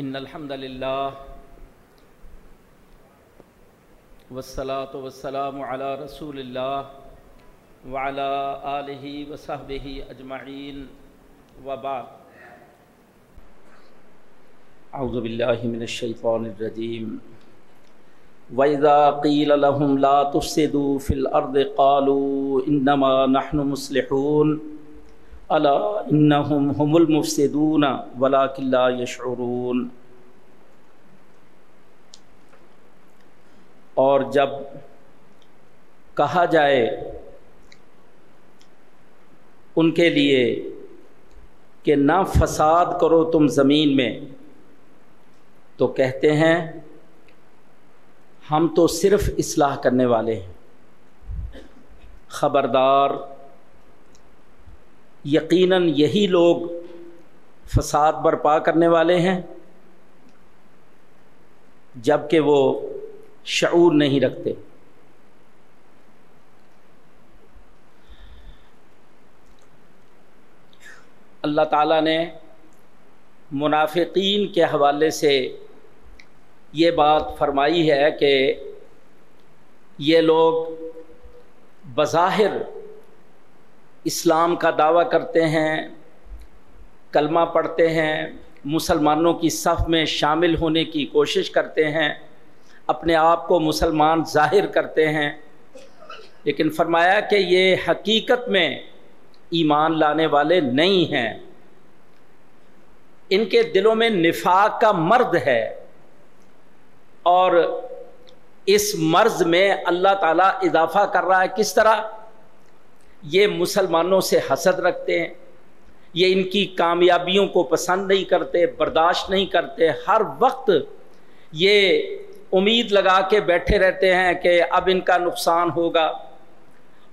ان الحمد للہ والصلاة والسلام على رسول اللہ وعلى آلہ وصحبہ اجمعین وبعد. اعوذ باللہ من الشیطان الرجیم وَإِذَا قِيلَ لَهُمْ لَا تُفْسِدُوا فِي الْأَرْضِ قَالُوا إِنَّمَا نَحْنُ مُصْلِحُونَ. الا انہم هم المفسدون ولكن لا يشعرون اور جب کہا جائے ان کے لیے کہ نہ فساد کرو تم زمین میں، تو کہتے ہیں ہم تو صرف اصلاح کرنے والے ہیں۔ خبردار یقیناً یہی لوگ فساد برپا کرنے والے ہیں جبکہ وہ شعور نہیں رکھتے۔ اللہ تعالیٰ نے منافقین کے حوالے سے یہ بات فرمائی ہے کہ یہ لوگ بظاہر اسلام کا دعویٰ کرتے ہیں، کلمہ پڑھتے ہیں، مسلمانوں کی صف میں شامل ہونے کی کوشش کرتے ہیں، اپنے آپ کو مسلمان ظاہر کرتے ہیں۔ لیکن فرمایا کہ یہ حقیقت میں ایمان لانے والے نہیں ہیں۔ ان کے دلوں میں نفاق کا مرد ہے۔ اور اس مرض میں اللہ تعالیٰ اضافہ کر رہا ہے کس طرح؟ یہ مسلمانوں سے حسد رکھتے ہیں، یہ ان کی کامیابیوں کو پسند نہیں کرتے، برداشت نہیں کرتے۔ ہر وقت یہ امید لگا کے بیٹھے رہتے ہیں کہ اب ان کا نقصان ہوگا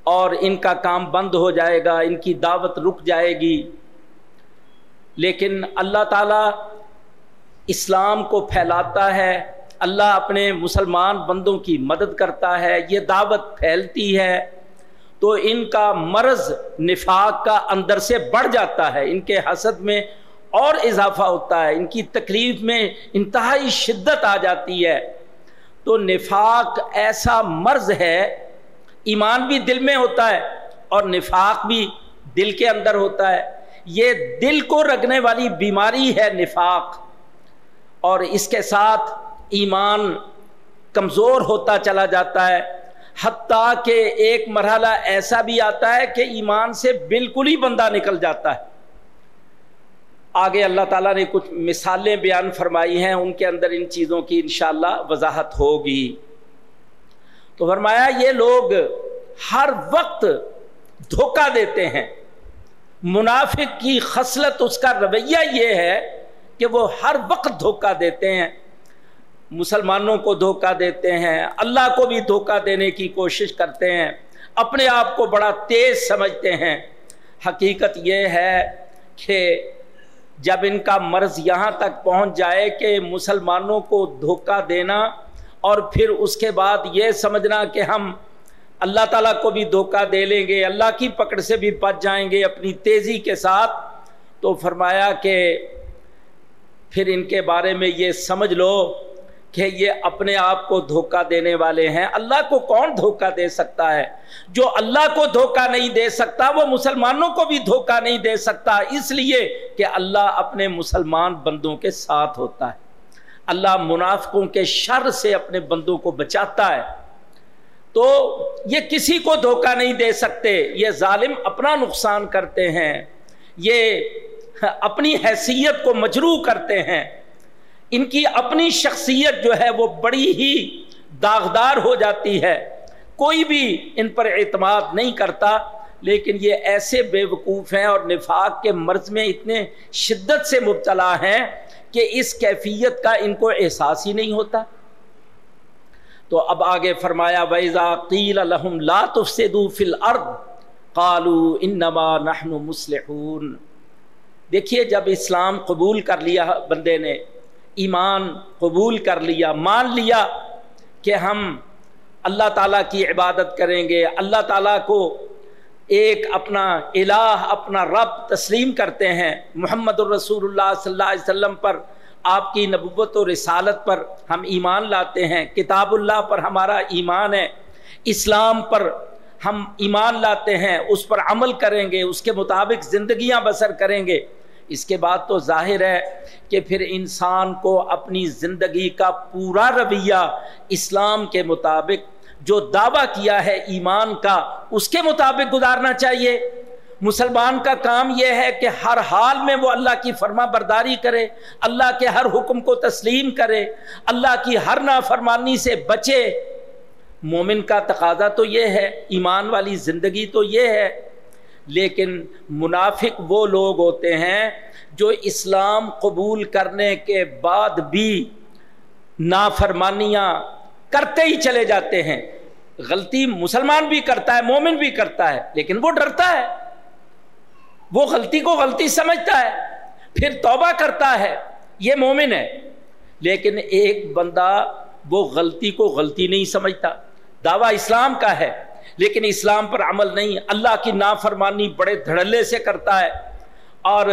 اور ان کا کام بند ہو جائے گا، ان کی دعوت رک جائے گی۔ لیکن اللہ تعالیٰ اسلام کو پھیلاتا ہے، اللہ اپنے مسلمان بندوں کی مدد کرتا ہے، یہ دعوت پھیلتی ہے۔ تو ان کا مرض نفاق کا اندر سے بڑھ جاتا ہے، ان کے حسد میں اور اضافہ ہوتا ہے، ان کی تکلیف میں انتہائی شدت آ جاتی ہے۔ تو نفاق ایسا مرض ہے، ایمان بھی دل میں ہوتا ہے اور نفاق بھی دل کے اندر ہوتا ہے۔ یہ دل کو رگنے والی بیماری ہے نفاق۔ اور اس کے ساتھ ایمان کمزور ہوتا چلا جاتا ہے۔ حتیٰ کہ ایک مرحلہ ایسا بھی آتا ہے کہ ایمان سے بالکل ہی بندہ نکل جاتا ہے۔ آگے اللہ تعالیٰ نے کچھ مثالیں بیان فرمائی ہیں، ان کے اندر ان چیزوں کی انشاءاللہ وضاحت ہوگی۔ تو فرمایا، یہ لوگ ہر وقت دھوکہ دیتے ہیں۔ منافق کی خصلت، اس کا رویہ یہ ہے کہ وہ ہر وقت دھوکہ دیتے ہیں۔ مسلمانوں کو دھوکہ دیتے ہیں، اللہ کو بھی دھوکہ دینے کی کوشش کرتے ہیں، اپنے آپ کو بڑا تیز سمجھتے ہیں۔ حقیقت یہ ہے کہ جب ان کا مرض یہاں تک پہنچ جائے کہ مسلمانوں کو دھوکہ دینا اور پھر اس کے بعد یہ سمجھنا کہ ہم اللہ تعالیٰ کو بھی دھوکہ دے لیں گے، اللہ کی پکڑ سے بھی بچ جائیں گے اپنی تیزی کے ساتھ، تو فرمایا کہ پھر ان کے بارے میں یہ سمجھ لو۔ کہ یہ اپنے آپ کو دھوکہ دینے والے ہیں۔ اللہ کو کون دھوکہ دے سکتا ہے؟ جو اللہ کو دھوکہ نہیں دے سکتا، وہ مسلمانوں کو بھی دھوکہ نہیں دے سکتا۔ اس لیے کہ اللہ اپنے مسلمان بندوں کے ساتھ ہوتا ہے۔ اللہ منافقوں کے شر سے اپنے بندوں کو بچاتا ہے۔ تو یہ کسی کو دھوکہ نہیں دے سکتے۔ یہ ظالم اپنا نقصان کرتے ہیں۔ یہ اپنی حیثیت کو مجروح کرتے ہیں۔ ان کی اپنی شخصیت جو ہے وہ بڑی ہی داغدار ہو جاتی ہے۔ کوئی بھی ان پر اعتماد نہیں کرتا، لیکن یہ ایسے بے وقوف ہیں اور نفاق کے مرض میں اتنے شدت سے مبتلا ہیں کہ اس کیفیت کا ان کو احساس ہی نہیں ہوتا۔ تو اب آگے فرمایا ویزا قیل الحم لا تفسدوا فی الارض قالوا انما نحن مسلحون دیکھیے، جب اسلام قبول کر لیا بندے نے ایمان قبول کر لیا، مان لیا کہ ہم اللہ تعالیٰ کی عبادت کریں گے، اللہ تعالیٰ کو ایک اپنا الہ، اپنا رب تسلیم کرتے ہیں۔ محمد الرسول اللہ صلی اللہ علیہ وسلم پر، آپ کی نبوت و رسالت پر ہم ایمان لاتے ہیں۔ کتاب اللہ پر ہمارا ایمان ہے۔ اسلام پر ہم ایمان لاتے ہیں، اس پر عمل کریں گے، اس کے مطابق زندگیاں بسر کریں گے۔ اس کے بعد تو ظاہر ہے کہ پھر انسان کو اپنی زندگی کا پورا رویہ اسلام کے مطابق جو دعویٰ کیا ہے ایمان کا، اس کے مطابق گزارنا چاہیے۔ مسلمان کا کام یہ ہے کہ ہر حال میں وہ اللہ کی فرما برداری کرے، اللہ کے ہر حکم کو تسلیم کرے، اللہ کی ہر نافرمانی سے بچے۔ مومن کا تقاضا تو یہ ہے، ایمان والی زندگی تو یہ ہے۔ لیکن منافق وہ لوگ ہوتے ہیں جو اسلام قبول کرنے کے بعد بھی نافرمانیاں کرتے ہی چلے جاتے ہیں۔ غلطی مسلمان بھی کرتا ہے، مومن بھی کرتا ہے، لیکن وہ ڈرتا ہے۔ وہ غلطی کو غلطی سمجھتا ہے، پھر توبہ کرتا ہے۔ یہ مومن ہے۔ لیکن ایک بندہ وہ غلطی کو غلطی نہیں سمجھتا۔ دعویٰ اسلام کا ہے۔ لیکن اسلام پر عمل نہیں، اللہ کی نافرمانی بڑے دھڑلے سے کرتا ہے اور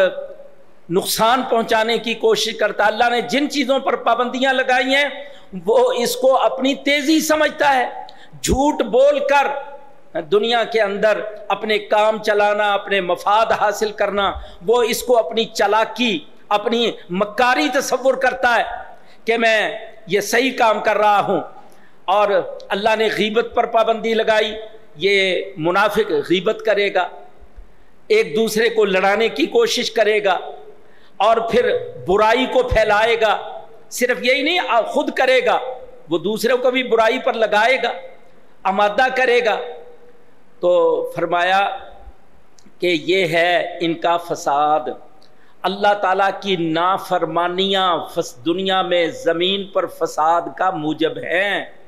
نقصان پہنچانے کی کوشش کرتا ہے۔ اللہ نے جن چیزوں پر پابندیاں لگائی ہیں، وہ اس کو اپنی تیزی سمجھتا ہے۔ جھوٹ بول کر دنیا کے اندر اپنے کام چلانا، اپنے مفاد حاصل کرنا، وہ اس کو اپنی چلاکی اپنی مکاری تصور کرتا ہے کہ میں یہ صحیح کام کر رہا ہوں۔ اور اللہ نے غیبت پر پابندی لگائی، یہ منافق غیبت کرے گا، ایک دوسرے کو لڑانے کی کوشش کرے گا اور پھر برائی کو پھیلائے گا۔ صرف یہی نہیں خود کرے گا۔ وہ دوسروں کو بھی برائی پر لگائے گا، آمادہ کرے گا۔ تو فرمایا کہ یہ ہے ان کا فساد۔ اللہ تعالیٰ کی نافرمانیاں دنیا میں زمین پر فساد کا موجب ہیں۔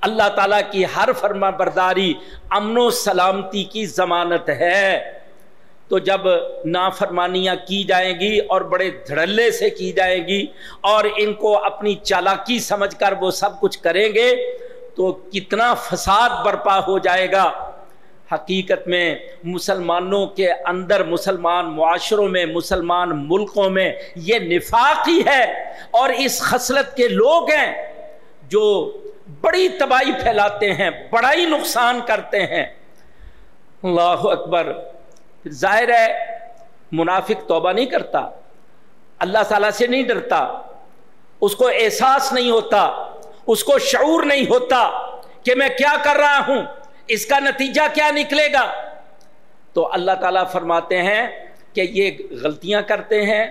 اللہ تعالیٰ کی ہر فرما برداری امن و سلامتی کی ضمانت ہے۔ تو جب نافرمانیاں کی جائیں گی اور بڑے دھڑلے سے کی جائیں گی اور ان کو اپنی چالاکی سمجھ کر وہ سب کچھ کریں گے، تو کتنا فساد برپا ہو جائے گا۔ حقیقت میں مسلمانوں کے اندر، مسلمان معاشروں میں، مسلمان ملکوں میں یہ نفاق ہی ہے۔ اور اس خصلت کے لوگ ہیں جو بڑی تباہی پھیلاتے ہیں بڑا ہی نقصان کرتے ہیں۔ اللہ اکبر۔ ظاہر ہے، منافق توبہ نہیں کرتا، اللہ تعالیٰ سے نہیں ڈرتا، اس کو احساس نہیں ہوتا، اس کو شعور نہیں ہوتا کہ میں کیا کر رہا ہوں، اس کا نتیجہ کیا نکلے گا۔ تو اللہ تعالیٰ فرماتے ہیں کہ یہ غلطیاں کرتے ہیں،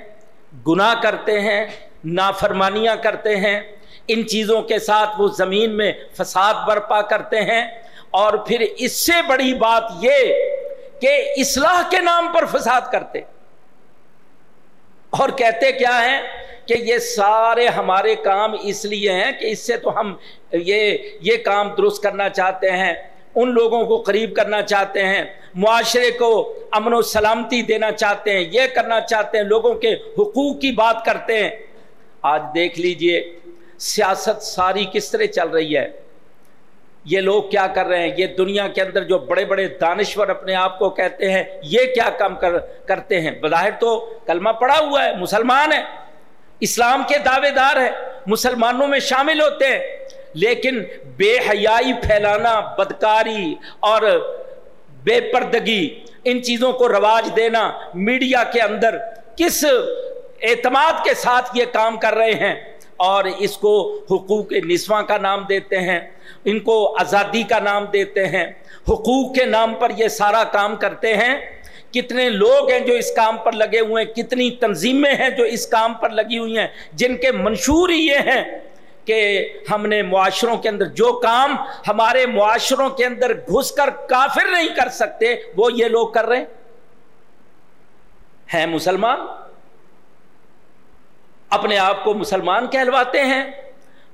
گناہ کرتے ہیں، نافرمانیاں کرتے ہیں۔ ان چیزوں کے ساتھ وہ زمین میں فساد برپا کرتے ہیں اور پھر اس سے بڑی بات یہ کہ اصلاح کے نام پر فساد کرتے اور کہتے کیا ہیں کہ یہ سارے ہمارے کام اس لیے ہیں کہ اس سے تو ہم یہ یہ کام درست کرنا چاہتے ہیں، ان لوگوں کو قریب کرنا چاہتے ہیں، معاشرے کو امن و سلامتی دینا چاہتے ہیں، یہ کرنا چاہتے ہیں، لوگوں کے حقوق کی بات کرتے ہیں۔ آج دیکھ لیجیے سیاست ساری کس طرح چل رہی ہے؟ یہ لوگ کیا کر رہے ہیں؟ یہ دنیا کے اندر جو بڑے بڑے دانشور اپنے آپ کو کہتے ہیں، یہ کیا کام کر، کرتے ہیں؟ بظاہر تو کلمہ پڑا ہوا ہے، مسلمان ہے اسلام کے دعوے دار ہے مسلمانوں میں شامل ہوتے ہیں۔ لیکن بے حیائی پھیلانا، بدکاری اور بے پردگی، ان چیزوں کو رواج دینا میڈیا کے اندر کس اعتماد کے ساتھ یہ کام کر رہے ہیں؟ اور اس کو حقوق نسواں کا نام دیتے ہیں، ان کو آزادی کا نام دیتے ہیں۔ حقوق کے نام پر یہ سارا کام کرتے ہیں۔ کتنے لوگ ہیں جو اس کام پر لگے ہوئے ہیں، کتنی تنظیمیں ہیں جو اس کام پر لگی ہوئی ہیں۔ جن کے منشور یہ ہیں کہ ہم نے معاشروں کے اندر جو کام ہمارے معاشروں کے اندر گھس کر کافر نہیں کر سکتے، وہ یہ لوگ کر رہے ہیں مسلمان؟ اپنے آپ کو مسلمان کہلواتے ہیں،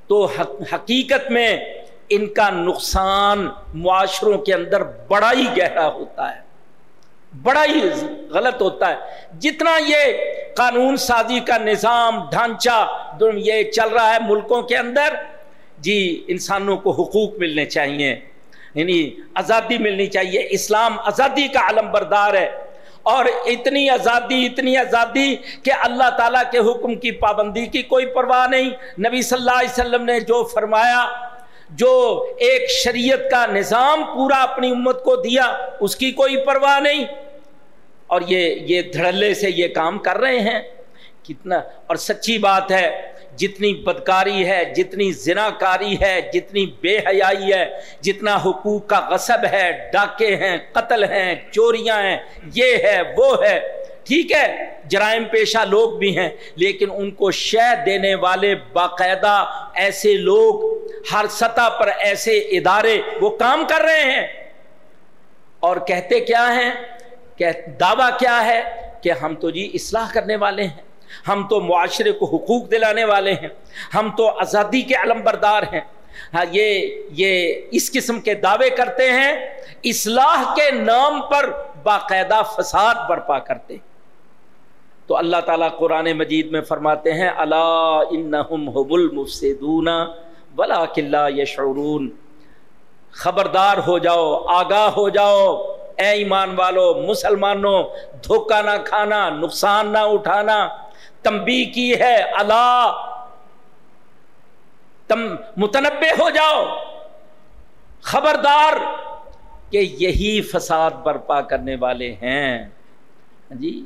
تو حقیقت میں ان کا نقصان معاشروں کے اندر بڑا ہی گہرا ہوتا ہے۔ بڑا ہی غلط ہوتا ہے۔ جتنا یہ قانون سازی کا نظام، ڈھانچہ یہ چل رہا ہے ملکوں کے اندر جی انسانوں کو حقوق ملنے چاہیے یعنی آزادی ملنی چاہیے۔ اسلام آزادی کا علم بردار ہے۔ اور اتنی آزادی اتنی آزادی کہ اللہ تعالیٰ کے حکم کی پابندی کی کوئی پرواہ نہیں۔ نبی صلی اللہ علیہ وسلم نے جو فرمایا، جو ایک شریعت کا نظام پورا اپنی امت کو دیا، اس کی کوئی پرواہ نہیں۔ اور یہ یہ دھڑلے سے یہ کام کر رہے ہیں۔ کتنا، اور سچی بات ہے جتنی بدکاری ہے، جتنی زنا کاری ہے، جتنی بے حیائی ہے، جتنا حقوق کا غصب ہے، ڈاکے ہیں، قتل ہیں، چوریاں ہیں، یہ ہے، وہ ہے۔ ٹھیک ہے، جرائم پیشہ لوگ بھی ہیں، لیکن ان کو شہ دینے والے باقاعدہ ایسے لوگ ہر سطح پر ایسے ادارے وہ کام کر رہے ہیں۔ اور کہتے کیا ہیں؟ کہ دعویٰ کیا ہے؟ کہ ہم تو جی اصلاح کرنے والے ہیں۔ ہم تو معاشرے کو حقوق دلانے والے ہیں، ہم تو آزادی کے علم بردار ہیں۔ ہاں یہ یہ اس قسم کے دعوے کرتے ہیں، اصلاح کے نام پر باقاعدہ فساد برپا کرتے ہیں۔ تو اللہ تعالیٰ قرآن مجید میں فرماتے ہیں اللہ انہم حب المفسدون ولا قلعہ یشعرون۔ خبردار ہو جاؤ، آگاہ ہو جاؤ۔ اے ایمان والو، مسلمانوں، دھوکہ نہ کھانا، نقصان نہ اٹھانا۔ تمبی کی ہے، اللہ۔ تم متنبع ہو جاؤ۔ خبردار کہ یہی فساد برپا کرنے والے ہیں۔ جی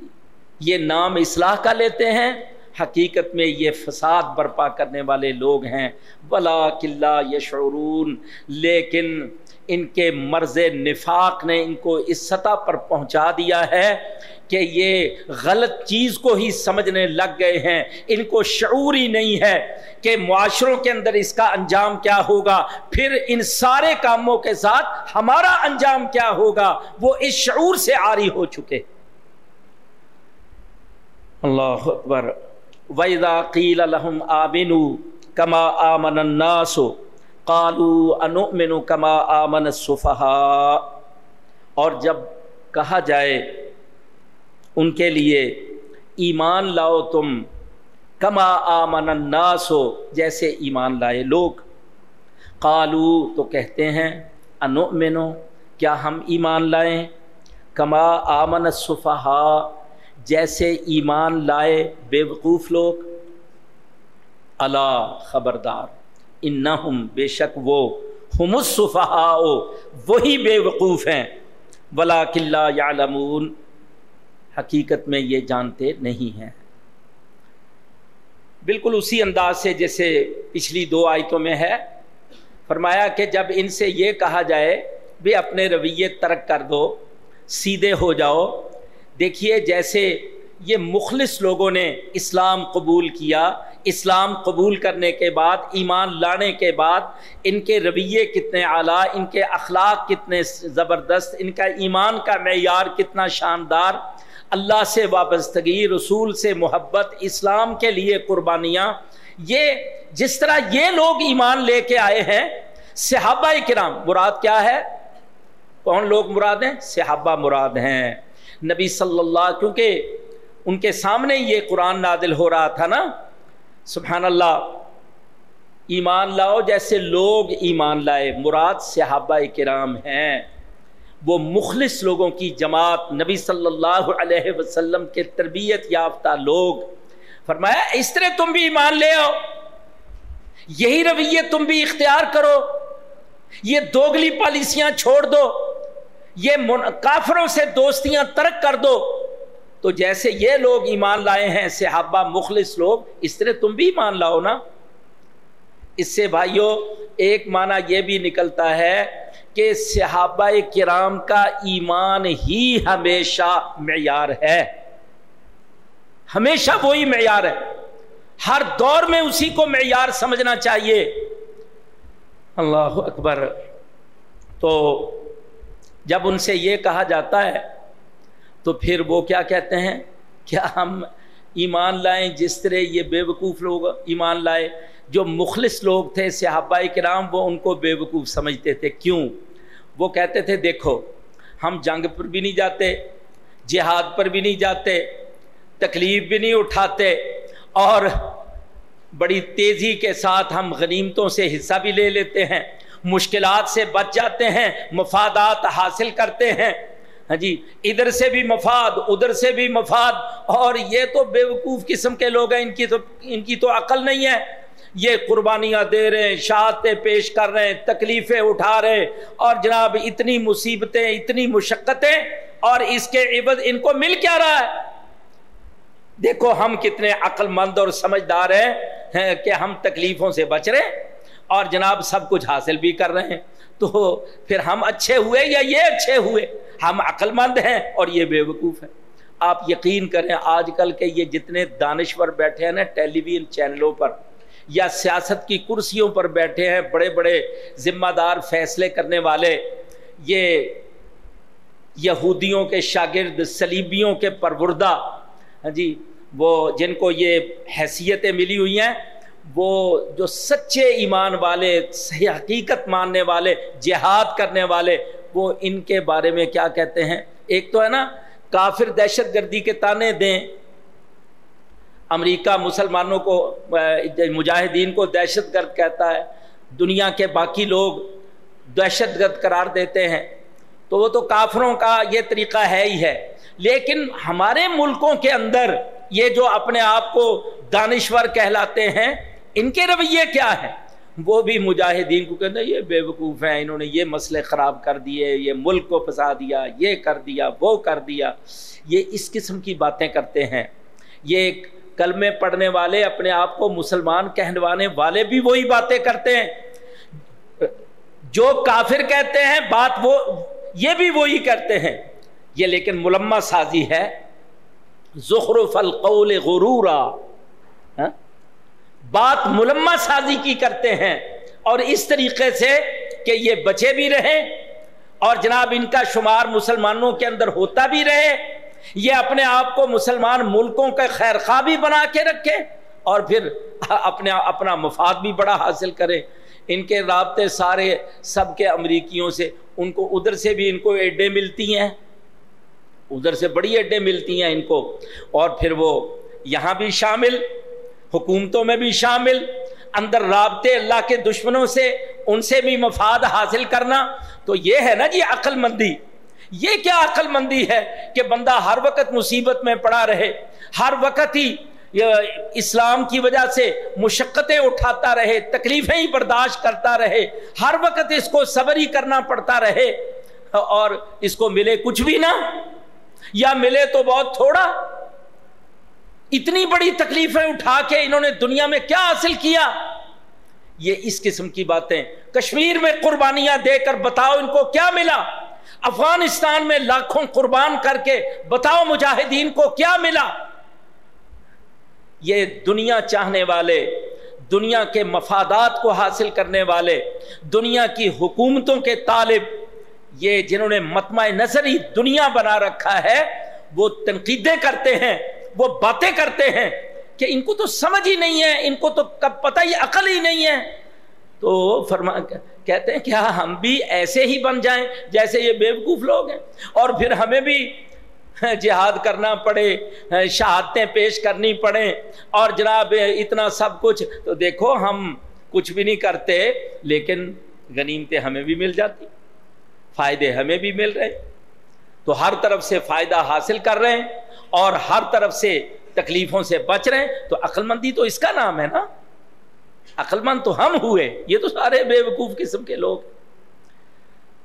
یہ نام اصلاح کا لیتے ہیں۔ حقیقت میں یہ فساد برپا کرنے والے لوگ ہیں۔ بلا قلعہ یشعرون لیکن ان کے مرض نفاق نے ان کو اس سطح پر پہنچا دیا ہے کہ یہ غلط چیز کو ہی سمجھنے لگ گئے ہیں۔ ان کو شعور ہی نہیں ہے کہ معاشروں کے اندر اس کا انجام کیا ہوگا۔ پھر ان سارے کاموں کے ساتھ ہمارا انجام کیا ہوگا۔ وہ اس شعور سے آری ہو چکے۔ اللہ اکبر۔ وَإِذَا قِيلَ لَهُمْ آمِنُوا كَمَا آمَنَ النَّاسُ قَالُوا أَنُؤْمِنُ كَمَا آمَنَ السُّفَحَاءُ اور جب کہا جائے ان کے لیے، ایمان لاؤ تم کما آمن الناس جیسے ایمان لائے لوگ۔ قالو تو کہتے ہیں انؤمنو کیا ہم ایمان لائیں؟ کما آمن الصفحا جیسے ایمان لائے بے وقوف لوگ اللہ خبردار، انہم بے شک وہ، ہم الصفحاء وہی بے وقوف ہیں۔ ولا قلعہ یعلمون، حقیقت میں یہ جانتے نہیں ہیں۔ بالکل اسی انداز سے جیسے پچھلی دو آیتوں میں ہے، فرمایا کہ جب ان سے یہ کہا جائے، بھی اپنے رویے ترک کر دو، سیدھے ہو جاؤ دیکھیے جیسے یہ مخلص لوگوں نے اسلام قبول کیا، اسلام قبول کرنے کے بعد، ایمان لانے کے بعد ان کے رویے کتنے اعلیٰ، ان کے اخلاق کتنے زبردست، ان کا ایمان کا معیار کتنا شاندار۔ اللہ سے وابستگی، رسول سے محبت، اسلام کے لیے قربانیاں۔ یہ جس طرح یہ لوگ ایمان لے کے آئے ہیں، صحابہ کرام مراد کیا ہے؟ کون لوگ مراد ہیں؟ صحابہ مراد ہیں۔ نبی صلی اللہ کیونکہ ان کے سامنے یہ قرآن نادل ہو رہا تھا نا، سبحان اللہ، ایمان لاؤ جیسے لوگ ایمان لائے، مراد صحابہ کرام ہیں۔ وہ مخلص لوگوں کی جماعت، نبی صلی اللہ علیہ وسلم کے تربیت یافتہ لوگ۔ فرمایا، اس طرح تم بھی ایمان لے آؤ، یہی رویے تم بھی اختیار کرو، یہ دوگلی پالیسیاں چھوڑ دو۔ یہ کافروں سے دوستیاں ترک کر دو۔ تو جیسے یہ لوگ ایمان لائے ہیں، صحابہ مخلص لوگ، اس طرح تم بھی ایمان لاؤ نا۔ اس سے بھائیوں ایک معنی یہ بھی نکلتا ہے کہ صحابہ کرام کا ایمان ہی ہمیشہ معیار ہے۔ ہمیشہ وہی معیار ہے۔ ہر دور میں اسی کو معیار سمجھنا چاہیے۔ اللہ اکبر۔ تو جب ان سے یہ کہا جاتا ہے، تو پھر وہ کیا کہتے ہیں؟ کیا ہم ایمان لائیں جس طرح یہ بے وقوف لوگ ایمان لائے؟ جو مخلص لوگ تھے، صحابہ کرام وہ ان کو بے وقوف سمجھتے تھے۔ کیوں؟ وہ کہتے تھے، دیکھو، ہم جنگ پر بھی نہیں جاتے، جہاد پر بھی نہیں جاتے، تکلیف بھی نہیں اٹھاتے، اور بڑی تیزی کے ساتھ ہم غنیمتوں سے حصہ بھی لے لیتے ہیں۔ مشکلات سے بچ جاتے ہیں، مفادات حاصل کرتے ہیں۔ ہاں جی ادھر سے بھی مفاد، ادھر سے بھی مفاد۔ اور یہ تو بے وقوف قسم کے لوگ ہیں، ان کی تو، ان کی تو عقل نہیں ہے۔ یہ قربانیاں دے رہے ہیں، شہادتیں پیش کر رہے ہیں، تکلیفیں اٹھا رہے اور جناب، اتنی مصیبتیں، اتنی مشقتیں، اور اس کے عبد ان کو مل کیا رہا ہے۔ دیکھو ہم کتنے عقل مند اور سمجھدار ہیں کہ ہم تکلیفوں سے بچ رہے اور جناب سب کچھ حاصل بھی کر رہے ہیں۔ تو پھر ہم اچھے ہوئے یا یہ اچھے ہوئے؟ ہم عقل مند ہیں اور یہ بے وقوف ہیں۔ آپ یقین کریں، آج کل کے یہ جتنے دانشور بیٹھے ہیں نا، ٹیلی ویژن چینلوں پر یا سیاست کی کرسیوں پر بیٹھے ہیں، بڑے بڑے ذمہ دار فیصلے کرنے والے، یہ یہودیوں کے شاگرد سلیبیوں کے پروردہ ہاں جی وہ جن کو یہ حیثیتیں ملی ہوئی ہیں وہ جو سچے ایمان والے، صحیح حقیقت ماننے والے، جہاد کرنے والے، وہ ان کے بارے میں کیا کہتے ہیں؟ ایک تو ہے نا، کافر دہشت گردی کے تانے دیں۔ امریکہ مسلمانوں کو، مجاہدین کو دہشت گرد کہتا ہے۔ دنیا کے باقی لوگ دہشت گرد قرار دیتے ہیں۔ تو وہ تو کافروں کا یہ طریقہ ہے ہی ہے۔ لیکن ہمارے ملکوں کے اندر یہ جو اپنے آپ کو دانشور کہلاتے ہیں ان کے رویے کیا ہے وہ بھی مجاہدین کو کہتے ہیں، یہ بے وقوف ہیں، انہوں نے یہ مسئلے خراب کر دیے، یہ ملک کو پھنسا دیا، یہ کر دیا، وہ کر دیا۔ یہ اس قسم کی باتیں کرتے ہیں۔ یہ کلمے پڑھنے والے، اپنے آپ کو مسلمان کہنوانے والے بھی وہی باتیں کرتے ہیں۔ جو کافر کہتے ہیں، بات وہ، یہ بھی وہی کرتے ہیں۔ یہ لیکن ملما سازی ہے۔ زخرف القول غرورا۔ ہاں؟ بات ملما سازی کی کرتے ہیں اور اس طریقے سے کہ یہ بچے بھی رہیں اور جناب ان کا شمار مسلمانوں کے اندر ہوتا بھی رہے، یہ اپنے آپ کو مسلمان ملکوں کا خیر خواہ بھی بنا کے رکھے اور پھر اپنے اپنا مفاد بھی بڑا حاصل کرے۔ ان کے رابطے سارے سب کے امریکیوں سے، ان کو ادھر سے بھی ان کو ایڈے ملتی ہیں۔ ادھر سے بڑی ایڈے ملتی ہیں ان کو۔ اور پھر وہ یہاں بھی شامل۔ حکومتوں میں بھی شامل، اندر رابطے اللہ کے دشمنوں سے، ان سے بھی مفاد حاصل کرنا۔ تو یہ ہے نا جی عقل مندی۔ یہ کیا عقل مندی ہے کہ بندہ ہر وقت مصیبت میں پڑا رہے، ہر وقت ہی اسلام کی وجہ سے مشقتیں اٹھاتا رہے، تکلیفیں ہی برداشت کرتا رہے۔ ہر وقت اس کو صبر ہی کرنا پڑتا رہے۔ اور اس کو ملے کچھ بھی نہ، یا ملے تو بہت تھوڑا۔ اتنی بڑی تکلیفیں اٹھا کے انہوں نے دنیا میں کیا حاصل کیا؟ یہ اس قسم کی باتیں کشمیر میں قربانیاں دے کر بتاؤ ان کو کیا ملا؟ افغانستان میں لاکھوں قربان کر کے بتاؤ مجاہدین کو کیا ملا؟ یہ دنیا چاہنے والے، دنیا کے مفادات کو حاصل کرنے والے، دنیا کی حکومتوں کے طالب، یہ جنہوں نے متمع نظری دنیا بنا رکھا ہے، وہ تنقیدیں کرتے ہیں وہ باتیں کرتے ہیں کہ ان کو تو سمجھ ہی نہیں ہے، ان کو تو کب پتہ ہی عقل ہی نہیں ہے۔ تو فرما، کہتے ہیں کیا ہاں، ہم بھی ایسے ہی بن جائیں جیسے یہ بیوقوف لوگ ہیں۔ اور پھر ہمیں بھی جہاد کرنا پڑے، شہادتیں پیش کرنی پڑے۔ اور جناب، اتنا سب کچھ۔ تو دیکھو، ہم کچھ بھی نہیں کرتے، لیکن غنیمتیں ہمیں بھی مل جاتی، فائدے ہمیں بھی مل رہے۔ تو ہر طرف سے فائدہ حاصل کر رہے ہیں۔ اور ہر طرف سے تکلیفوں سے بچ رہے ہیں، تو عقل مندی تو اس کا نام ہے نا؟ عقل مند تو ہم ہوئے، یہ تو سارے بے وقوف قسم کے لوگ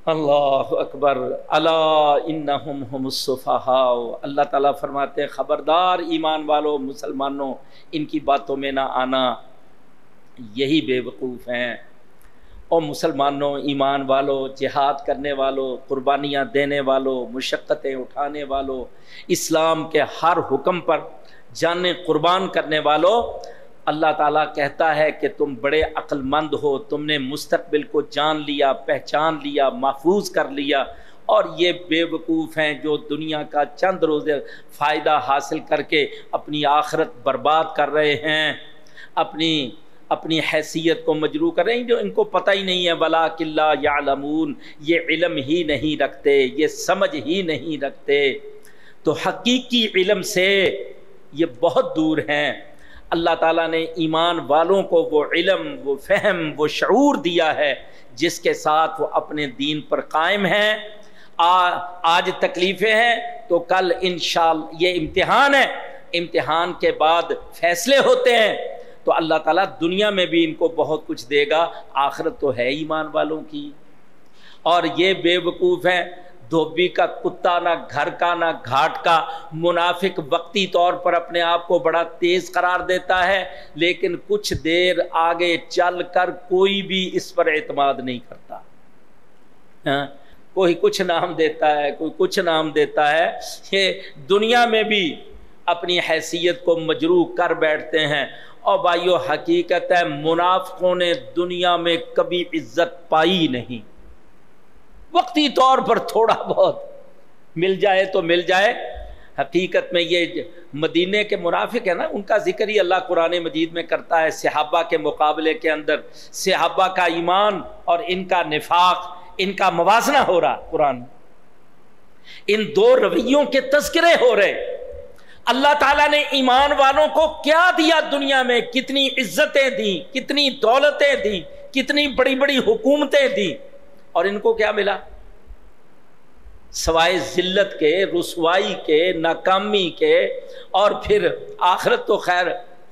اللہ اکبر اللہ انہم اللہ تعالیٰ فرماتے ہیں، خبردار ایمان والوں مسلمانوں، ان کی باتوں میں نہ آنا، یہی بے وقوف ہیں۔ اور مسلمانوں، ایمان والوں جہاد کرنے والوں قربانیاں دینے والوں مشقتیں اٹھانے والوں اسلام کے ہر حکم پر جانے قربان کرنے والوں اللہ تعالیٰ کہتا ہے کہ تم بڑے عقل مند ہو، تم نے مستقبل کو جان لیا، پہچان لیا، محفوظ کر لیا، اور یہ بے وقوف ہیں جو دنیا کا چند روز فائدہ حاصل کر کے اپنی آخرت برباد کر رہے ہیں، اپنی اپنی حیثیت کو مجرو کر رہے ہیں، جو ان کو پتہ ہی نہیں ہے ولا قلعہ یا یہ علم ہی نہیں رکھتے، یہ سمجھ ہی نہیں رکھتے۔ تو حقیقی علم سے یہ بہت دور ہیں۔ اللہ تعالیٰ نے ایمان والوں کو وہ علم، وہ فہم، وہ شعور دیا ہے، جس کے ساتھ وہ اپنے دین پر قائم ہیں۔ آج تکلیفیں ہیں، تو کل انشاءاللہ یہ امتحان ہے۔ امتحان کے بعد فیصلے ہوتے ہیں۔ تو اللہ تعالیٰ دنیا میں بھی ان کو بہت کچھ دے گا، آخرت تو ہے ایمان والوں کی۔ اور یہ بے وقوف ہیں، دھوبی کا کتا نہ گھر کا نہ گھاٹ کا۔ منافق وقتی طور پر اپنے آپ کو بڑا تیز قرار دیتا ہے، لیکن کچھ دیر آگے چل کر کوئی بھی اس پر اعتماد نہیں کرتا۔ ہاں کوئی کچھ نام دیتا ہے، کوئی کچھ نام دیتا ہے۔ یہ دنیا میں بھی اپنی حیثیت کو مجروح کر بیٹھتے ہیں۔ اور بھائیو حقیقت ہے، منافقوں نے دنیا میں کبھی عزت پائی نہیں۔ وقتی طور پر تھوڑا بہت مل جائے تو مل جائے۔ حقیقت میں یہ مدینے کے منافق ہے نا، ان کا ذکر ہی اللہ قرآن مجید میں کرتا ہے، صحابہ کے مقابلے کے اندر۔ صحابہ کا ایمان اور ان کا نفاق، ان کا موازنہ ہو رہا قرآن ان دو رویوں کے تذکرے ہو رہے۔ اللہ تعالیٰ نے ایمان والوں کو کیا دیا دنیا میں؟ کتنی عزتیں دیں، کتنی دولتیں دیں، کتنی بڑی بڑی حکومتیں دیں۔ اور ان کو کیا ملا؟ سوائے ذلت کے، رسوائی کے، ناکامی کے، اور پھر آخرت تو خیر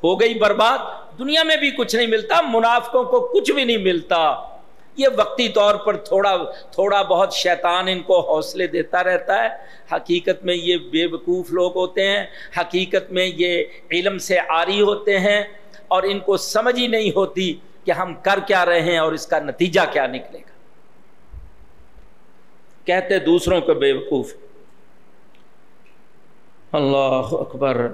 ہو گئی برباد۔ دنیا میں بھی کچھ نہیں ملتا، منافقوں کو کچھ بھی نہیں ملتا۔ یہ وقتی طور پر تھوڑا تھوڑا بہت شیطان ان کو حوصلے دیتا رہتا ہے۔ حقیقت میں یہ بے وقوف لوگ ہوتے ہیں، حقیقت میں یہ علم سے آری ہوتے ہیں اور ان کو سمجھ ہی نہیں ہوتی کہ ہم کر کیا رہے ہیں اور اس کا نتیجہ کیا نکلے گا۔ کہتے دوسروں کو بے وقوف۔ اللہ اکبر۔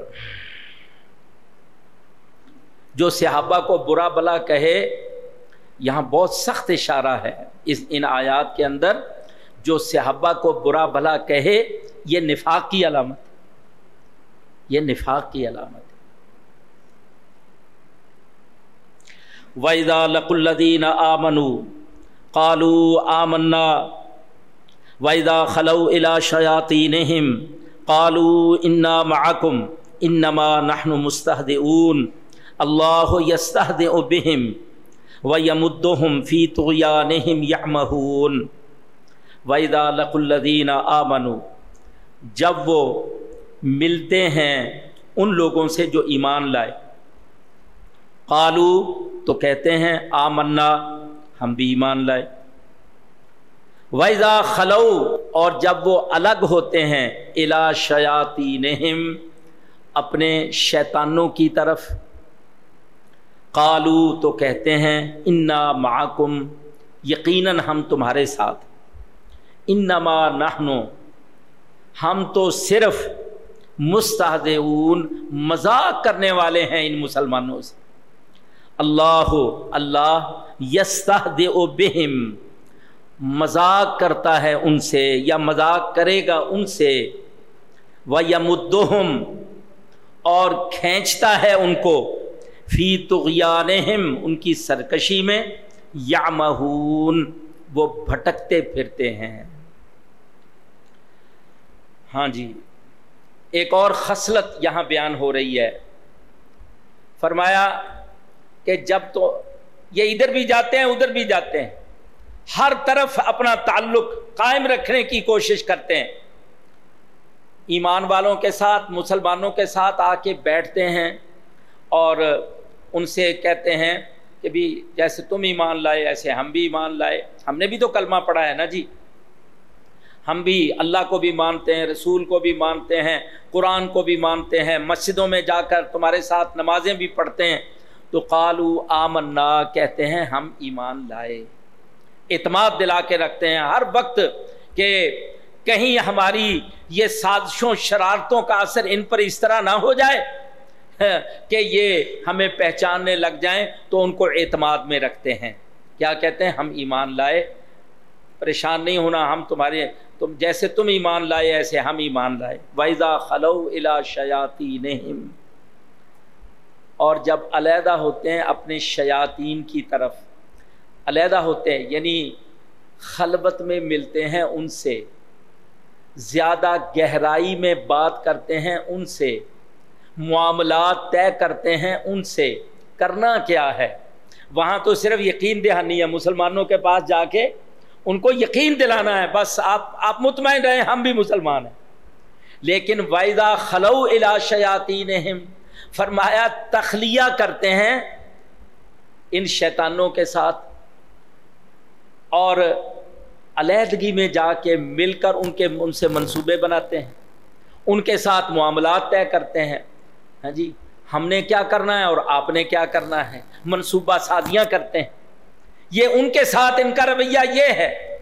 جو صحابہ کو برا بلا کہے یہاں بہت سخت اشارہ ہے اس ان آیات کے اندر جو صحابہ کو برا بلا کہے، یہ نفاق کی علامت یہ نفاق کی علامت وَإِذَا لَقُ الَّذِينَ آمَنُوا قَالُوا آمَنَّا۔ وَإِذَا خَلَوْا إِلَى شَيَاطِينِهِمْ قَالُوا إِنَّا مَعَكُمْ، إِنَّمَا نَحْنُ مُسْتَهْدِئُونَ اللَّهُ يَسْتَهْدِئُ بِهِمْ۔ وَيَمُدُّهُمْ فِي طُغْيَانِهِمْ يَعْمَهُونَ وَإِذَا لَقُوا الَّذِينَ آمَنُوا جب وہ ملتے ہیں ان لوگوں سے جو ایمان لائے۔ قالو تو کہتے ہیں، آمنا، ہم بھی ایمان لائے۔ ویزا خلو اور جب وہ الگ ہوتے ہیں الا شیاتی نہم اپنے شیطانوں کی طرف۔ قالو تو کہتے ہیں، انا معکم، یقیناً ہم تمہارے ساتھ انما نحنو ہم تو صرف مستحدون مذاق کرنے والے ہیں ان مسلمانوں سے۔ اللہ اللہ یستح بہم، مذاق کرتا ہے ان سے یا مذاق کرے گا ان سے۔ وہ یمدہم اور کھینچتا ہے ان کو۔ فی تغیانہم ان کی سرکشی میں یا مہون وہ بھٹکتے پھرتے ہیں۔ ہاں جی ایک اور خصلت یہاں بیان ہو رہی ہے۔ فرمایا کہ جب تو یہ ادھر بھی جاتے ہیں، ادھر بھی جاتے ہیں۔ ہر طرف اپنا تعلق قائم رکھنے کی کوشش کرتے ہیں۔ ایمان والوں کے ساتھ، مسلمانوں کے ساتھ آ کے بیٹھتے ہیں اور ان سے کہتے ہیں کہ بھی جیسے تم ایمان لائے، ایسے ہم بھی ایمان لائے۔ ہم نے بھی تو کلمہ پڑھا ہے نا جی؟ ہم بھی اللہ کو بھی مانتے ہیں، رسول کو بھی مانتے ہیں، قرآن کو بھی مانتے ہیں۔ مسجدوں میں جا کر تمہارے ساتھ نمازیں بھی پڑھتے ہیں۔ تو قالو آمنا، کہتے ہیں ہم ایمان لائے۔ اعتماد دلا کے رکھتے ہیں ہر وقت کہ کہیں ہماری یہ سازشوں، شرارتوں کا اثر ان پر اس طرح نہ ہو جائے۔ کہ یہ ہمیں پہچاننے لگ جائیں تو ان کو اعتماد میں رکھتے ہیں۔ کیا کہتے ہیں؟ ہم ایمان لائے۔ پریشان نہیں ہونا، ہم تمہارے، تم جیسے تم ایمان لائے، ایسے ہم ایمان لائے۔ وائزا خلو الا شیاتی اور جب علیحدہ ہوتے ہیں اپنے شیاطین کی طرف، علیحدہ ہوتے ہیں یعنی خلبت میں ملتے ہیں ان سے، زیادہ گہرائی میں بات کرتے ہیں ان سے معاملات طے کرتے ہیں ان سے۔ کرنا کیا ہے؟ وہاں تو صرف یقین دہانی ہے، مسلمانوں کے پاس جا کے ان کو یقین دلانا ہے۔ بس آپ آپ مطمئن رہیں، ہم بھی مسلمان ہیں۔ لیکن وائدہ خلو الا شیاتی فرمایا تخلیہ کرتے ہیں ان شیطانوں کے ساتھ۔ اور علیحدگی میں جا کے مل کر ان کے ان سے منصوبے بناتے ہیں۔ ان کے ساتھ معاملات طے کرتے ہیں۔ ہاں جی ہم نے کیا کرنا ہے اور آپ نے کیا کرنا ہے؟ منصوبہ سازیاں کرتے ہیں۔ یہ ان کے ساتھ، ان کا رویہ یہ ہے،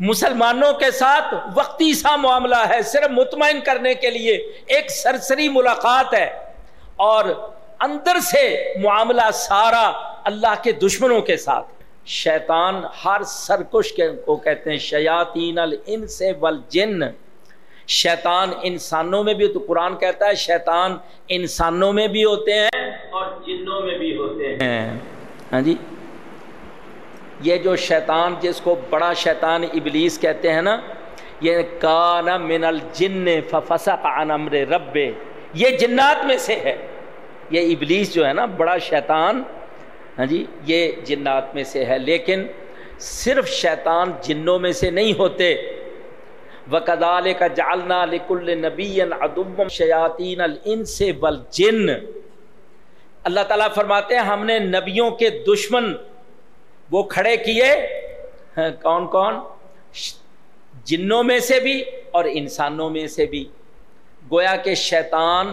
مسلمانوں کے ساتھ وقتی سا معاملہ ہے، صرف مطمئن کرنے کے لیے ایک سرسری ملاقات ہے۔ اور اندر سے معاملہ سارا اللہ کے دشمنوں کے ساتھ۔ شیطان ہر سرکش کو کہتے ہیں، شیاطین الانس والجن۔ شیطان انسانوں میں بھی تو قرآن کہتا ہے شیطان انسانوں میں بھی ہوتے ہیں اور جنوں میں بھی ہوتے ہیں۔ ہاں جی۔ یہ جو شیطان جس کو بڑا شیطان ابلیس کہتے ہیں نا، یہ کان من الجن ففسق عن امر رب۔ یہ جنات میں سے ہے۔ یہ ابلیس جو ہے نا، بڑا شیطان۔ ہاں جی یہ جنات میں سے ہے۔ لیکن صرف شیطان جنوں میں سے نہیں ہوتے وکدال کا جالنا لکل نبی ادم شیاطین الانس والجن۔ اللہ تعالیٰ فرماتے ہیں، ہم نے نبیوں کے دشمن وہ کھڑے کیے۔ ہاں، کون کون؟ جنوں میں سے بھی اور انسانوں میں سے بھی۔ گویا کہ شیطان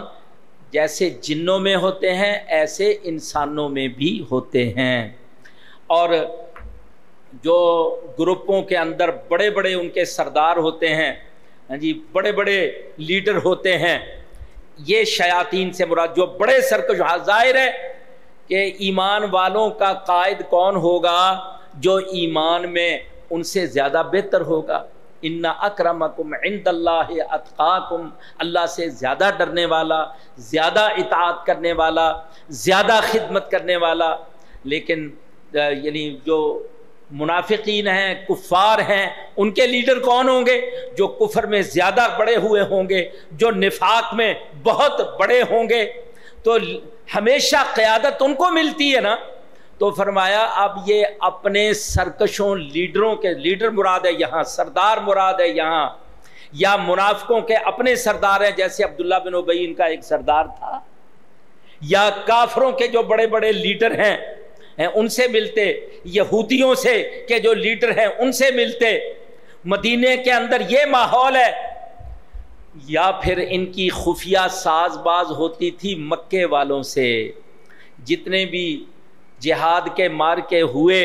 جیسے جنوں میں ہوتے ہیں، ایسے انسانوں میں بھی ہوتے ہیں۔ اور جو گروپوں کے اندر بڑے بڑے ان کے سردار ہوتے ہیں ہاں جی بڑے بڑے لیڈر ہوتے ہیں، یہ شیاطین سے مراد جو بڑے سرکش ظاہر ہے کہ ایمان والوں کا قائد کون ہوگا، جو ایمان میں ان سے زیادہ بہتر ہوگا۔ ان اکرمکم عند اللہ اتقاکم، اللہ سے زیادہ ڈرنے والا، زیادہ اطاعت کرنے والا، زیادہ خدمت کرنے والا۔ لیکن یعنی جو منافقین ہیں، کفار ہیں، ان کے لیڈر کون ہوں گے؟ جو کفر میں زیادہ بڑے ہوئے ہوں گے، جو نفاق میں بہت بڑے ہوں گے۔ تو ہمیشہ قیادت ان کو ملتی ہے نا؟ تو فرمایا، اب یہ اپنے سرکشوں لیڈروں کے، لیڈر مراد ہے یہاں، سردار مراد ہے یہاں۔ یا منافقوں کے اپنے سردار ہیں، جیسے عبداللہ بن ابئی ان کا ایک سردار تھا۔ یا کافروں کے جو بڑے بڑے لیڈر ہیں ان سے ملتے۔ یہودیوں سے کہ جو لیڈر ہیں، ان سے ملتے۔ مدینے کے اندر یہ ماحول ہے۔ یا پھر ان کی خفیہ ساز باز ہوتی تھی مکے والوں سے۔ جتنے بھی جہاد کے مار کے ہوئے،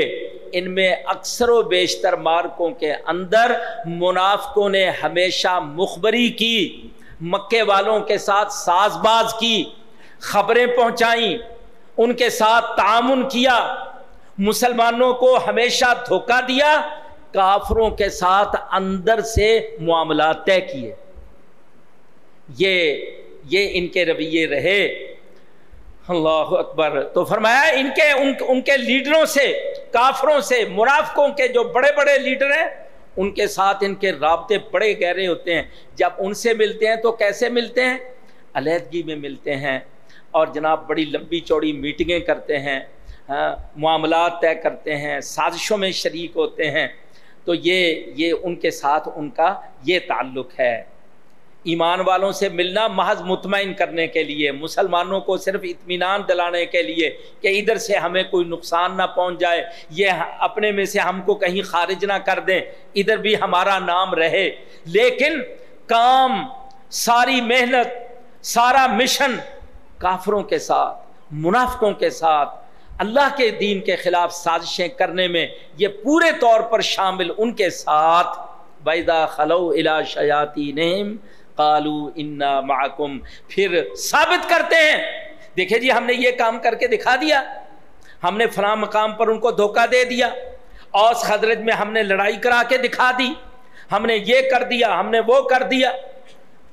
ان میں اکثر و بیشتر مارکوں کے اندر منافقوں نے ہمیشہ مخبری کی، مکے والوں کے ساتھ ساز باز کی، خبریں پہنچائیں۔ ان کے ساتھ تعاون کیا مسلمانوں کو ہمیشہ دھوکہ دیا کافروں کے ساتھ اندر سے معاملات طے کیے۔ یہ یہ ان کے رویے رہے۔ اللہ اکبر۔ تو فرمایا ان کے ان, ان کے لیڈروں سے کافروں سے منافقوں کے جو بڑے بڑے لیڈر ہیں ان کے ساتھ ان کے رابطے بڑے گہرے ہوتے ہیں۔ جب ان سے ملتے ہیں تو کیسے ملتے ہیں؟ علیحدگی میں ملتے ہیں۔ اور جناب بڑی لمبی چوڑی میٹنگیں کرتے ہیں ہاں، معاملات طے کرتے ہیں، سازشوں میں شریک ہوتے ہیں۔ تو یہ یہ ان کے ساتھ ان کا یہ تعلق ہے۔ ایمان والوں سے ملنا محض مطمئن کرنے کے لیے، مسلمانوں کو صرف اطمینان دلانے کے لیے کہ ادھر سے ہمیں کوئی نقصان نہ پہنچ جائے، یہ اپنے میں سے ہم کو کہیں خارج نہ کر دیں، ادھر بھی ہمارا نام رہے۔ لیکن کام، ساری محنت، سارا مشن کافروں کے ساتھ، منافقوں کے ساتھ، اللہ کے دین کے خلاف سازشیں کرنے میں یہ پورے طور پر شامل ان کے ساتھ۔ بیدا خلو الا شیاتی نیم کالو انا معکم پھر ثابت کرتے ہیں۔ دیکھیں جی ہم نے یہ کام کر کے دکھا دیا۔ ہم نے فلاں مقام پر ان کو دھوکہ دے دیا۔ اوس خدرت میں ہم نے لڑائی کرا کے دکھا دی۔ ہم نے یہ کر دیا، ہم نے وہ کر دیا۔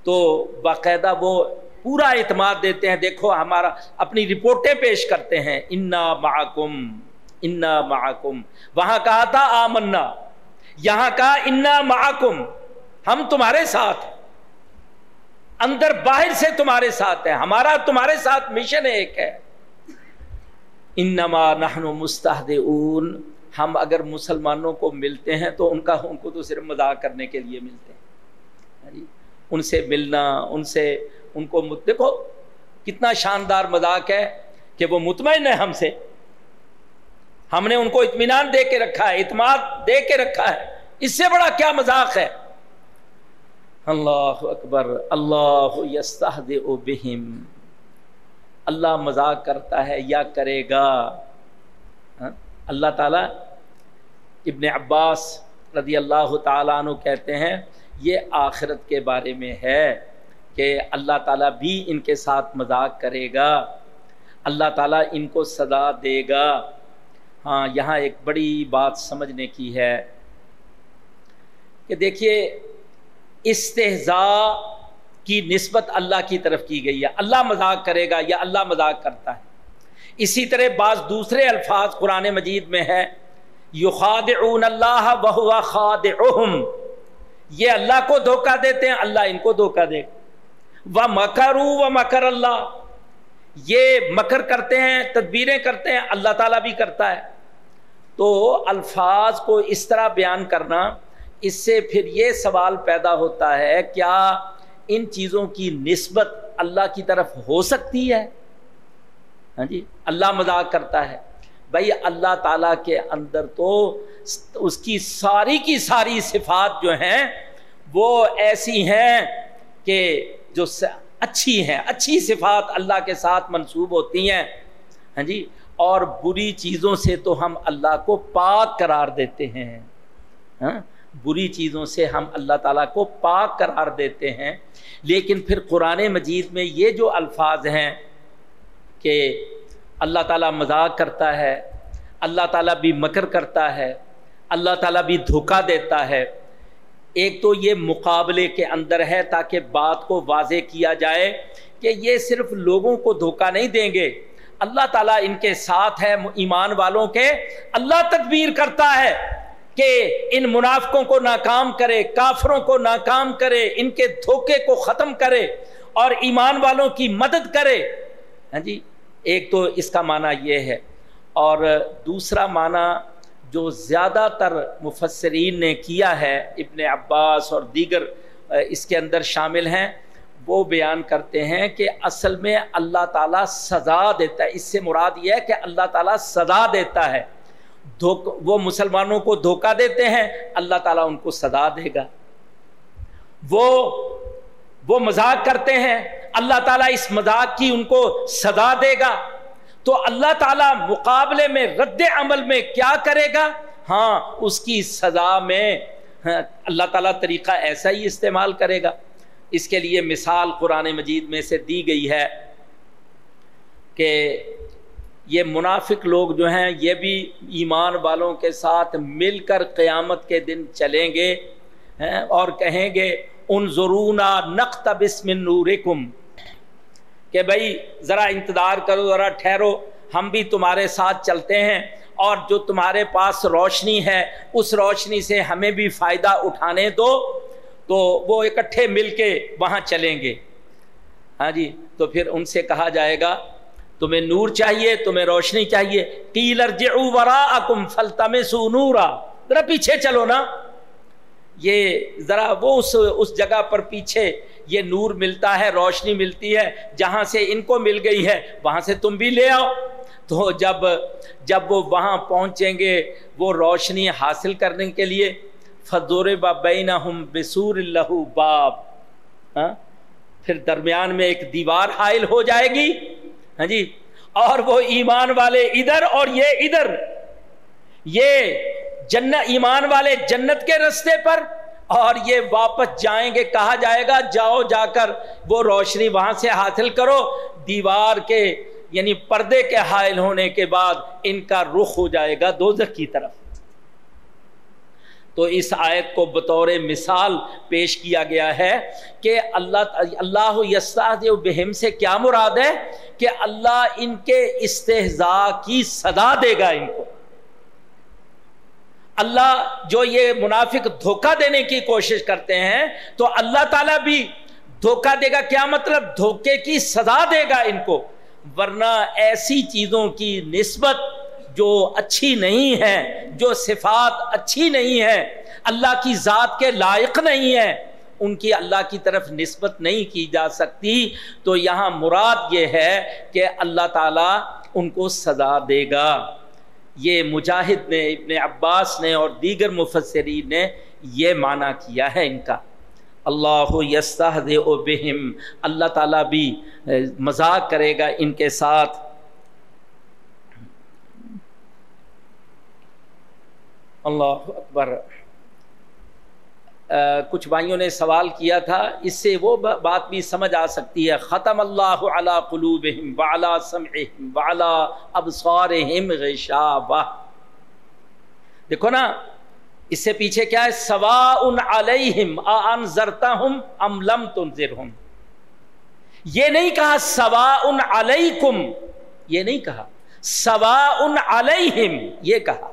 تو باقاعدہ وہ پورا اعتماد دیتے ہیں، دیکھو ہمارا اپنی رپورٹیں پیش کرتے ہیں، انا معکم انا معکم۔ وہاں کہا تھا، آمنا۔ یہاں کہا، انا معکم۔ ہم تمہارے ساتھ اندر باہر سے تمہارے ساتھ ہے ہمارا تمہارے ساتھ مشن ایک ہے۔ انما نحن مستحدعون ہم اگر مسلمانوں کو ملتے ہیں تو ان کا، ان کو تو صرف مذاق کرنے کے لیے ملتے ہیں۔ یعنی ان سے ملنا، ان سے ان کو دیکھو، کتنا شاندار مذاق ہے کہ وہ مطمئن ہے ہم سے۔ ہم نے ان کو اطمینان دے کے رکھا ہے، اعتماد دے کے رکھا ہے۔ اس سے بڑا کیا مذاق ہے؟ اللہ اکبر، اللہ بہم۔ اللہ مذاق کرتا ہے، یا کرے گا۔ ہاں؟ اللہ تعالیٰ ابن عباس رضی اللہ تعالیٰ عنہ کہتے ہیں، یہ آخرت کے بارے میں ہے۔ کہ اللہ تعالیٰ بھی ان کے ساتھ مذاق کرے گا۔ اللہ تعالیٰ ان کو سزا دے گا۔ ہاں یہاں ایک بڑی بات سمجھنے کی ہے کہ دیکھیے استحضا کی نسبت اللہ کی طرف کی گئی ہے۔ اللہ مذاق کرے گا یا اللہ مذاق کرتا ہے۔ اسی طرح بعض دوسرے الفاظ قرآن مجید میں ہے یخادعون اللہ بہوا خاد یہ اللہ کو دھوکہ دیتے ہیں، اللہ ان کو دھوکہ دے وہ مکرو و مکر اللہ یہ مکر کرتے ہیں، تدبیریں کرتے ہیں، اللہ تعالیٰ بھی کرتا ہے۔ تو الفاظ کو اس طرح بیان کرنا، اس سے پھر یہ سوال پیدا ہوتا ہے، کیا ان چیزوں کی نسبت اللہ کی طرف ہو سکتی ہے؟ ہاں جی اللہ مذاق کرتا ہے۔ بھائی، اللہ تعالیٰ کے اندر تو اس کی ساری کی ساری صفات جو ہیں، وہ ایسی ہیں کہ جو اچھی ہیں، اچھی صفات اللہ کے ساتھ منسوب ہوتی ہیں۔ ہاں جی؟ اور بری چیزوں سے تو ہم اللہ کو پاک قرار دیتے ہیں۔ ہاں؟ بری چیزوں سے ہم اللہ تعالیٰ کو پاک قرار دیتے ہیں۔ لیکن پھر قرآن مجید میں یہ جو الفاظ ہیں کہ اللہ تعالیٰ مذاق کرتا ہے، اللہ تعالیٰ بھی مکر کرتا ہے، اللہ تعالیٰ بھی دھوکہ دیتا ہے ایک تو یہ مقابلے کے اندر ہے تاکہ بات کو واضح کیا جائے کہ یہ صرف لوگوں کو دھوکہ نہیں دیں گے۔ اللہ تعالیٰ ان کے ساتھ ہے، ایمان والوں کے۔ اللہ تدبیر کرتا ہے کہ ان منافقوں کو ناکام کرے، کافروں کو ناکام کرے، ان کے دھوکے کو ختم کرے اور ایمان والوں کی مدد کرے۔ ہاں جی ایک تو اس کا معنی یہ ہے اور دوسرا معنی جو زیادہ تر مفسرین نے کیا ہے، ابن عباس اور دیگر اس کے اندر شامل ہیں۔ وہ بیان کرتے ہیں کہ اصل میں اللہ تعالیٰ سزا دیتا ہے۔ اس سے مراد یہ ہے کہ اللہ تعالیٰ سزا دیتا ہے۔ وہ مسلمانوں کو دھوکہ دیتے ہیں، اللہ تعالیٰ ان کو سزا دے گا۔ وہ وہ مذاق کرتے ہیں، اللہ تعالیٰ اس مذاق کی ان کو سزا دے گا۔ تو اللہ تعالیٰ مقابلے میں، رد عمل میں کیا کرے گا؟ ہاں اس کی سزا میں ہاں، اللہ تعالیٰ طریقہ ایسا ہی استعمال کرے گا۔ اس کے لیے مثال قرآن مجید میں سے دی گئی ہے کہ یہ منافق لوگ جو ہیں، یہ بھی ایمان والوں کے ساتھ مل کر قیامت کے دن چلیں گے ہاں، اور کہیں گے ان ضرور نقت بسم نورکم۔ کہ بھائی ذرا انتظار کرو، ذرا ٹھہرو، ہم بھی تمہارے ساتھ چلتے ہیں اور جو تمہارے پاس روشنی ہے، اس روشنی سے ہمیں بھی فائدہ اٹھانے دو، تو وہ اکٹھے مل کے وہاں چلیں گے۔ ہاں جی تو پھر ان سے کہا جائے گا، تمہیں نور چاہیے، تمہیں روشنی چاہیے۔ ٹیلر جم فلتا میں سو نورا۔ ذرا پیچھے چلو نا۔ یہ ذرا وہ اس اس جگہ پر پیچھے یہ نور ملتا ہے، روشنی ملتی ہے، جہاں سے ان کو مل گئی ہے، وہاں سے تم بھی لے آؤ۔ تو جب جب وہ وہاں پہنچیں گے، وہ روشنی حاصل کرنے کے لیے فدور بین بسور اللہ باب۔ ہاں؟ پھر درمیان میں ایک دیوار حائل ہو جائے گی۔ ہاں جی؟ اور وہ ایمان والے ادھر اور یہ ادھر۔ یہ جنت، ایمان والے جنت کے رستے پر اور یہ واپس جائیں گے، کہا جائے گا، جاؤ جا کر وہ روشنی وہاں سے حاصل کرو۔ دیوار کے یعنی پردے کے حائل ہونے کے بعد ان کا رخ ہو جائے گا دوزخ کی طرف۔ تو اس آیت کو بطور مثال پیش کیا گیا ہے کہ اللہ اللہ بہم سے کیا مراد ہے؟ کہ اللہ ان کے استحضاء کی صدا دے گا ان کو۔ اللہ جو یہ منافق دھوکہ دینے کی کوشش کرتے ہیں، تو اللہ تعالیٰ بھی دھوکہ دے گا۔ کیا مطلب؟ دھوکے کی سزا دے گا ان کو۔ ورنہ ایسی چیزوں کی نسبت جو اچھی نہیں ہے، جو صفات اچھی نہیں ہے، اللہ کی ذات کے لائق نہیں ہے، ان کی اللہ کی طرف نسبت نہیں کی جا سکتی۔ تو یہاں مراد یہ ہے کہ اللہ تعالیٰ ان کو سزا دے گا۔ یہ مجاہد نے، ابن عباس نے اور دیگر مفسرین نے یہ معنی کیا ہے ان کا۔ اللہ یستحد او بہم، اللہ تعالیٰ بھی مذاق کرے گا ان کے ساتھ۔ اللہ اکبر۔ کچھ بھائیوں نے سوال کیا تھا، اس سے وہ بات بھی سمجھ آ سکتی ہے۔ ختم اللہ علی قلوبہم وعلا سمعہم وعلا ابصارہم غشاوہ۔ دیکھو نا، اس سے پیچھے کیا ہے؟ سواء علیہم انذرتہم ام لم تنذرہم۔ یہ نہیں کہا سواء علیکم، یہ نہیں کہا۔ سواء علیہم، یہ کہا۔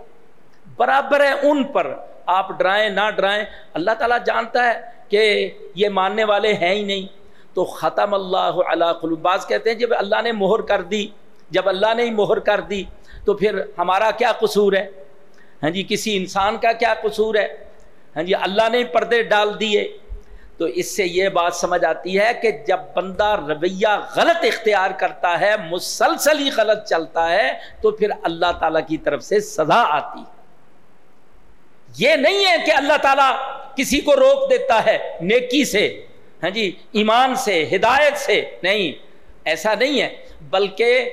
برابر ہے ان پر۔ آپ ڈرائیں، نہ ڈرائیں، اللہ تعالیٰ جانتا ہے کہ یہ ماننے والے ہیں ہی نہیں۔ تو ختم اللہ علیہ قلوب۔ بعض کہتے ہیں جب اللہ نے مہر کر دی، جب اللہ نے ہی مہر کر دی، تو پھر ہمارا کیا قصور ہے؟ ہاں جی کسی انسان کا کیا قصور ہے؟ ہاں جی اللہ نے پردے ڈال دیے۔ تو اس سے یہ بات سمجھ آتی ہے کہ جب بندہ رویہ غلط اختیار کرتا ہے، مسلسل ہی غلط چلتا ہے، تو پھر اللہ تعالیٰ کی طرف سے سزا آتی۔ ہے یہ نہیں ہے کہ اللہ تعالیٰ کسی کو روک دیتا ہے نیکی سے ہاں جی ایمان سے، ہدایت سے، نہیں، ایسا نہیں ہے۔ بلکہ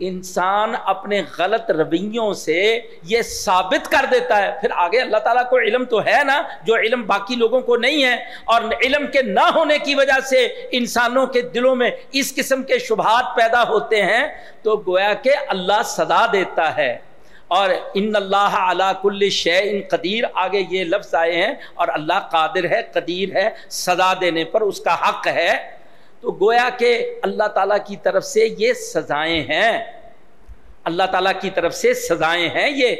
انسان اپنے غلط رویوں سے یہ ثابت کر دیتا ہے۔ پھر آگے اللہ تعالیٰ کو علم تو ہے نا، جو علم باقی لوگوں کو نہیں ہے، اور علم کے نہ ہونے کی وجہ سے انسانوں کے دلوں میں اس قسم کے شبہات پیدا ہوتے ہیں۔ تو گویا کہ اللہ صدا دیتا ہے۔ اور ان اللہ علا کل شے ان قدیر، آگے یہ لفظ آئے ہیں، اور اللہ قادر ہے، قدیر ہے، سزا دینے پر اس کا حق ہے۔ تو گویا کہ اللہ تعالیٰ کی طرف سے یہ سزائیں ہیں۔ اللہ تعالیٰ کی طرف سے سزائیں ہیں یہ۔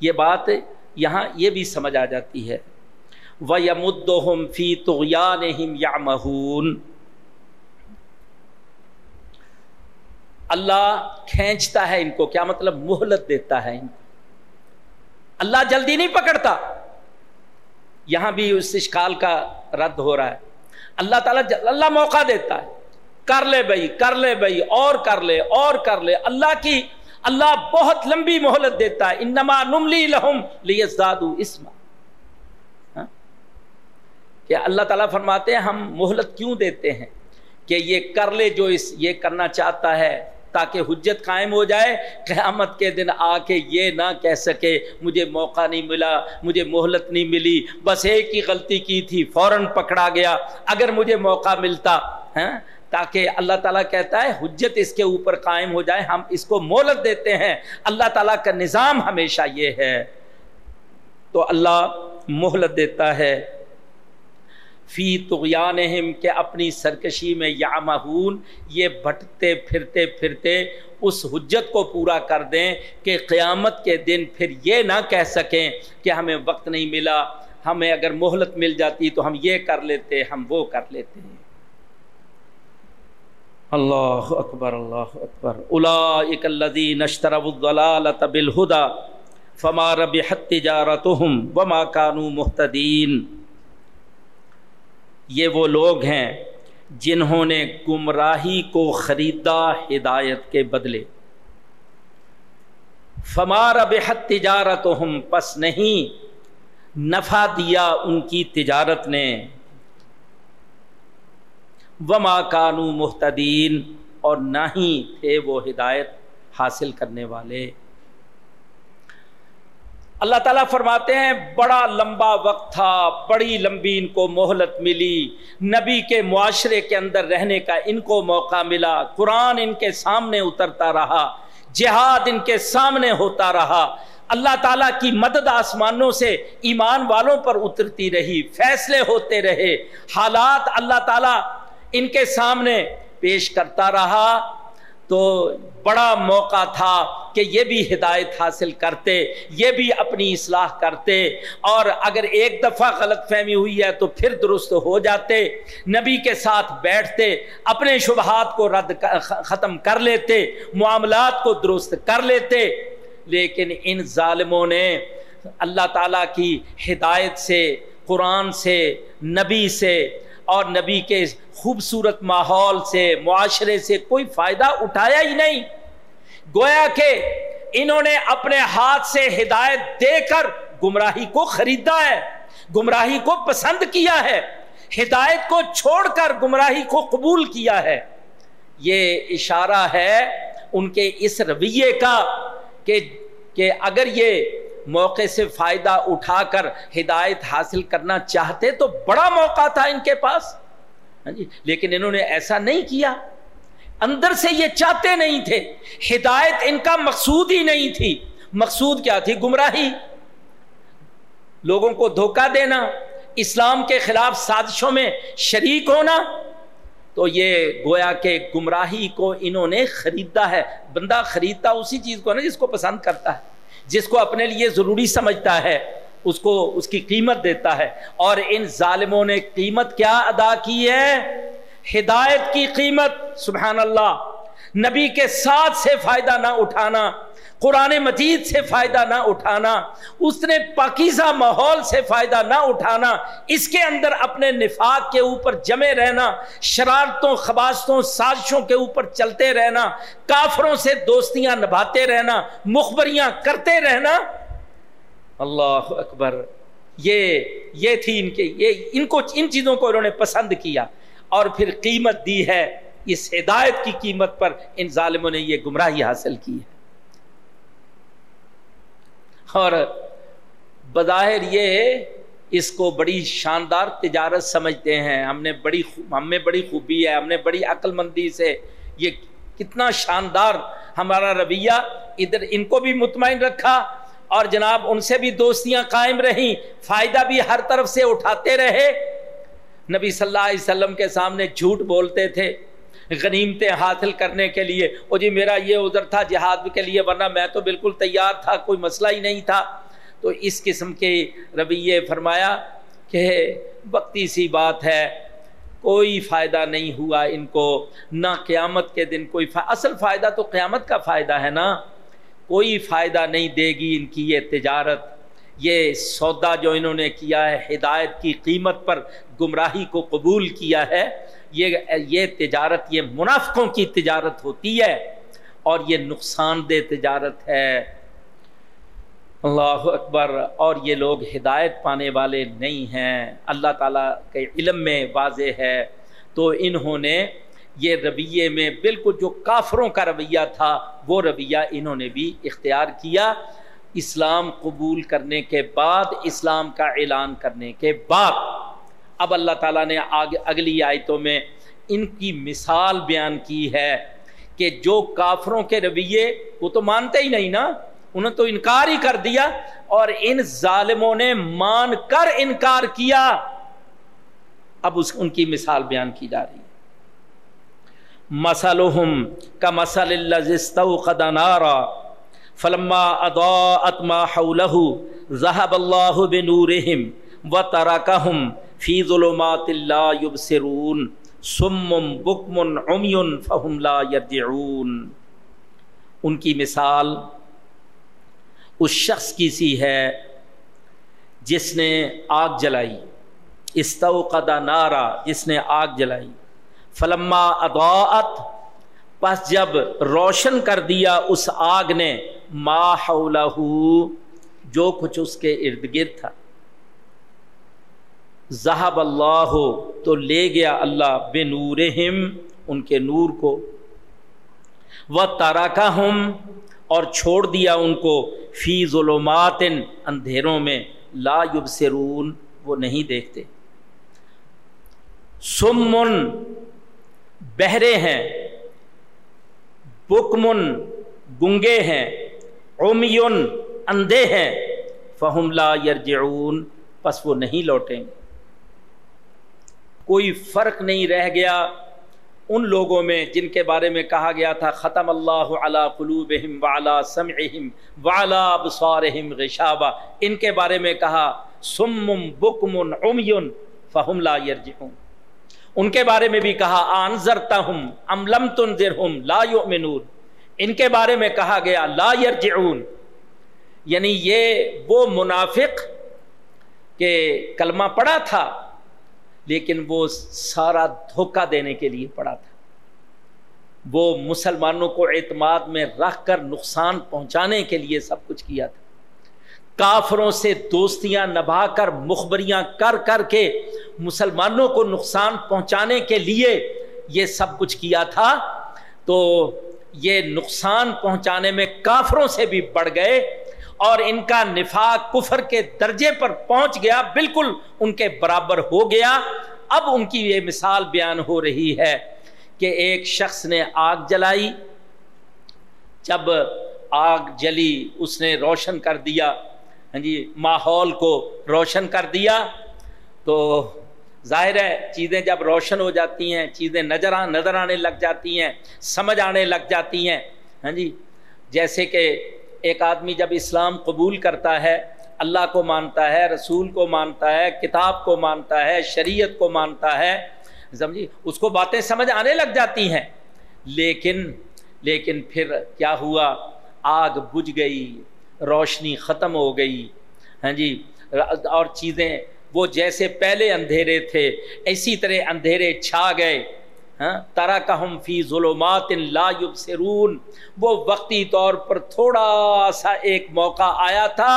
یہ بات یہاں یہ بھی سمجھ آ جاتی ہے۔ وہ یمدم فی تو یا اللہ کھینچتا ہے ان کو، کیا مطلب؟ مہلت دیتا ہے ان کو۔ اللہ جلدی نہیں پکڑتا۔ یہاں بھی اس اشکال کا رد ہو رہا ہے۔ اللہ تعالیٰ اللہ موقع دیتا ہے۔ کر لے بھائی، کر لے بھائی، اور کر لے، اور کر لے۔ اللہ کی، اللہ بہت لمبی مہلت دیتا ہے۔ انما نملی لہم لیزدادو اسما۔ ہاں؟ کہ اللہ تعالیٰ فرماتے ہیں، ہم مہلت کیوں دیتے ہیں؟ کہ یہ کر لے جو اس، یہ کرنا چاہتا ہے۔ تاکہ حجت قائم ہو جائے۔ قیامت کے دن آ کے یہ نہ کہہ سکے، مجھے موقع نہیں ملا، مجھے مہلت نہیں ملی۔ بس ایک ہی غلطی کی تھی، فوراً پکڑا گیا۔ اگر مجھے موقع ملتا ہاں تاکہ اللہ تعالیٰ کہتا ہے، حجت اس کے اوپر قائم ہو جائے، ہم اس کو مہلت دیتے ہیں۔ اللہ تعالیٰ کا نظام ہمیشہ یہ ہے۔ تو اللہ مہلت دیتا ہے۔ فی تغیانہم کہ اپنی سرکشی میں یا یہ بھٹتے پھرتے پھرتے اس حجت کو پورا کر دیں کہ قیامت کے دن پھر یہ نہ کہہ سکیں کہ ہمیں وقت نہیں ملا، ہمیں اگر مہلت مل جاتی تو ہم یہ کر لیتے، ہم وہ کر لیتے ہیں۔ اللہ اکبر اللہ اکبر۔ اولئک الذین اشتروا الضلالۃ بالهدى فما ربحت تجارتهم وما كانوا مهتدین یہ وہ لوگ ہیں جنہوں نے گمراہی کو خریدا ہدایت کے بدلے۔ فمار بحت تجارت ہم پس نہیں، نفع دیا ان کی تجارت نے۔ وما کانو محتدین اور نہ ہی تھے وہ ہدایت حاصل کرنے والے۔ اللہ تعالیٰ فرماتے ہیں، بڑا لمبا وقت تھا، بڑی لمبی ان کو مہلت ملی۔ نبی کے معاشرے کے اندر رہنے کا ان کو موقع ملا۔ قرآن ان کے سامنے اترتا رہا، جہاد ان کے سامنے ہوتا رہا۔ اللہ تعالیٰ کی مدد آسمانوں سے ایمان والوں پر اترتی رہی، فیصلے ہوتے رہے۔ حالات اللہ تعالیٰ ان کے سامنے پیش کرتا رہا۔ تو بڑا موقع تھا کہ یہ بھی ہدایت حاصل کرتے، یہ بھی اپنی اصلاح کرتے۔ اور اگر ایک دفعہ غلط فہمی ہوئی ہے تو پھر درست ہو جاتے، نبی کے ساتھ بیٹھتے، اپنے شبہات کو رد ختم کر لیتے، معاملات کو درست کر لیتے۔ لیکن ان ظالموں نے اللہ تعالیٰ کی ہدایت سے، قرآن سے، نبی سے اور نبی کے خوبصورت ماحول سے، معاشرے سے کوئی فائدہ اٹھایا ہی نہیں۔ گویا کہ انہوں نے اپنے ہاتھ سے ہدایت دے کر گمراہی کو خریدا ہے، گمراہی کو پسند کیا ہے، ہدایت کو چھوڑ کر گمراہی کو قبول کیا ہے۔ یہ اشارہ ہے ان کے اس رویے کا کہ کہ اگر یہ موقع سے فائدہ اٹھا کر ہدایت حاصل کرنا چاہتے تو بڑا موقع تھا ان کے پاس۔ ہاں جی لیکن انہوں نے ایسا نہیں کیا۔ اندر سے یہ چاہتے نہیں تھے۔ ہدایت ان کا مقصود ہی نہیں تھی۔ مقصود کیا تھی؟ گمراہی۔ لوگوں کو دھوکہ دینا، اسلام کے خلاف سازشوں میں شریک ہونا۔ تو یہ گویا کہ گمراہی کو انہوں نے خریدا ہے۔ بندہ خریدتا اسی چیز کو نا جس کو پسند کرتا ہے۔ جس کو اپنے لیے ضروری سمجھتا ہے، اس کو، اس کی قیمت دیتا ہے۔ اور ان ظالموں نے قیمت کیا ادا کی ہے؟ ہدایت کی قیمت۔ سبحان اللہ۔ نبی کے ساتھ سے فائدہ نہ اٹھانا۔ قرآن مجید سے فائدہ نہ اٹھانا، اس نے پاکیزہ ماحول سے فائدہ نہ اٹھانا، اس کے اندر اپنے نفاق کے اوپر جمے رہنا، شرارتوں، خباستوں، سازشوں کے اوپر چلتے رہنا، کافروں سے دوستیاں نبھاتے رہنا، مخبریاں کرتے رہنا۔ اللہ اکبر، یہ یہ تھی ان کے، یہ ان کو، ان چیزوں کو انہوں نے پسند کیا۔ اور پھر قیمت دی ہے، اس ہدایت کی قیمت پر ان ظالموں نے یہ گمراہی حاصل کی ہے۔ اور بظاہر یہ اس کو بڑی شاندار تجارت سمجھتے ہیں۔ ہم نے بڑی ہم میں بڑی خوبی ہے، ہم نے بڑی عقل مندی سے یہ کتنا شاندار ہمارا رویہ ادھر ان کو بھی مطمئن رکھا۔ اور جناب، ان سے بھی دوستیاں قائم رہیں، فائدہ بھی ہر طرف سے اٹھاتے رہے۔ نبی صلی اللہ علیہ وسلم کے سامنے جھوٹ بولتے تھے۔ غنیمتیں حاصل کرنے کے لیے۔ او جی میرا یہ ادھر تھا جہاد کے لیے، ورنہ میں تو بالکل تیار تھا، کوئی مسئلہ ہی نہیں تھا۔ تو اس قسم کے رویے فرمایا کہ وقتی سی بات ہے، کوئی فائدہ نہیں ہوا ان کو، نہ قیامت کے دن کوئی فائدہ اصل فائدہ تو قیامت کا فائدہ ہے نا۔ کوئی فائدہ نہیں دے گی ان کی یہ تجارت۔ یہ سودا جو انہوں نے کیا ہے، ہدایت کی قیمت پر گمراہی کو قبول کیا ہے، یہ یہ تجارت، یہ منافقوں کی تجارت ہوتی ہے اور یہ نقصان دہ تجارت ہے۔ اللہ اکبر، اور یہ لوگ ہدایت پانے والے نہیں ہیں۔ اللہ تعالیٰ کے علم میں واضح ہے۔ تو انہوں نے یہ رویے میں بالکل جو کافروں کا رویہ تھا، وہ رویہ انہوں نے بھی اختیار کیا۔ اسلام قبول کرنے کے بعد اسلام کا اعلان کرنے کے بعد۔ اب اللہ تعالیٰ نے آگ، اگلی آیتوں میں ان کی مثال بیان کی ہے کہ جو کافروں کے رویے وہ تو مانتے ہی نہیں نا۔ انہوں تو انکار ہی کر دیا اور ان ظالموں نے مان کر انکار کیا۔ اب اس، ان کی مثال بیان کی جا رہی ہے۔ مسلحم کا مسل اللہ نارا۔ فلما ادا ما حولہ ذهب اللہ بنورہم و ترکہم فی ظلمات اللہ یبصرون سمم بکمن عمیون فہم لا یرجعون ان کی مثال اس شخص کی سی ہے جس نے آگ جلائی، استوقد نارا، جس نے آگ جلائی. فلما اضاءت پس جب روشن کر دیا اس آگ نے ما حولہ جو کچھ اس کے ارد گرد تھا۔ ذہب اللہ، تو لے گیا اللہ بے نور ان کے نور کو۔ وہ تارا اور چھوڑ دیا ان کو۔ فی ظلمات، اندھیروں میں۔ لا یبصرون وہ نہیں دیکھتے۔ سمن بہرے ہیں۔ بکمن گنگے ہیں۔ عمیون اندھے ہیں، فہم لا یرجعون، پس وہ نہیں لوٹیں۔ گے کوئی فرق نہیں رہ گیا ان لوگوں میں جن کے بارے میں کہا گیا تھا، ختم اللہ علی قلوبہم وعلا سمعہم وعلا ابصارہم غشابہ ان کے بارے میں کہا، سم بکم عمی فہم لا یرجعون۔ ان کے بارے میں بھی کہا، انذرتہم ام لم تنذرہم لا یؤمنون۔ ان کے بارے میں کہا گیا، لا یرجعون یعنی یہ وہ منافق کہ کلمہ پڑا تھا، لیکن وہ سارا دھوکہ دینے کے لیے پڑا تھا۔ وہ مسلمانوں کو اعتماد میں رکھ کر نقصان پہنچانے کے لیے سب کچھ کیا تھا۔ کافروں سے دوستیاں نبھا کر، مخبریاں کر کر کے مسلمانوں کو نقصان پہنچانے کے لیے یہ سب کچھ کیا تھا۔ تو یہ نقصان پہنچانے میں کافروں سے بھی بڑھ گئے اور ان کا نفاق کفر کے درجے پر پہنچ گیا، بالکل ان کے برابر ہو گیا۔ اب ان کی یہ مثال بیان ہو رہی ہے کہ ایک شخص نے آگ جلائی۔ جب آگ جلی، اس نے روشن کر دیا۔ ہاں جی ماحول کو روشن کر دیا۔ تو ظاہر ہے چیزیں جب روشن ہو جاتی ہیں، چیزیں نظر نظر آنے لگ جاتی ہیں، سمجھ آنے لگ جاتی ہیں۔ ہاں جی؟ جیسے کہ ایک آدمی جب اسلام قبول کرتا ہے، اللہ کو مانتا ہے، رسول کو مانتا ہے، کتاب کو مانتا ہے، شریعت کو مانتا ہے سمجھی اس کو باتیں سمجھ آنے لگ جاتی ہیں۔ لیکن لیکن پھر کیا ہوا؟ آگ بجھ گئی، روشنی ختم ہو گئی۔ ہاں جی؟ اور چیزیں وہ جیسے پہلے اندھیرے تھے، اسی طرح اندھیرے چھا گئے ہاں؟ ترا کا ہم فی ظلمات لا یبصرون۔ وہ وقتی طور پر تھوڑا سا ایک موقع آیا تھا،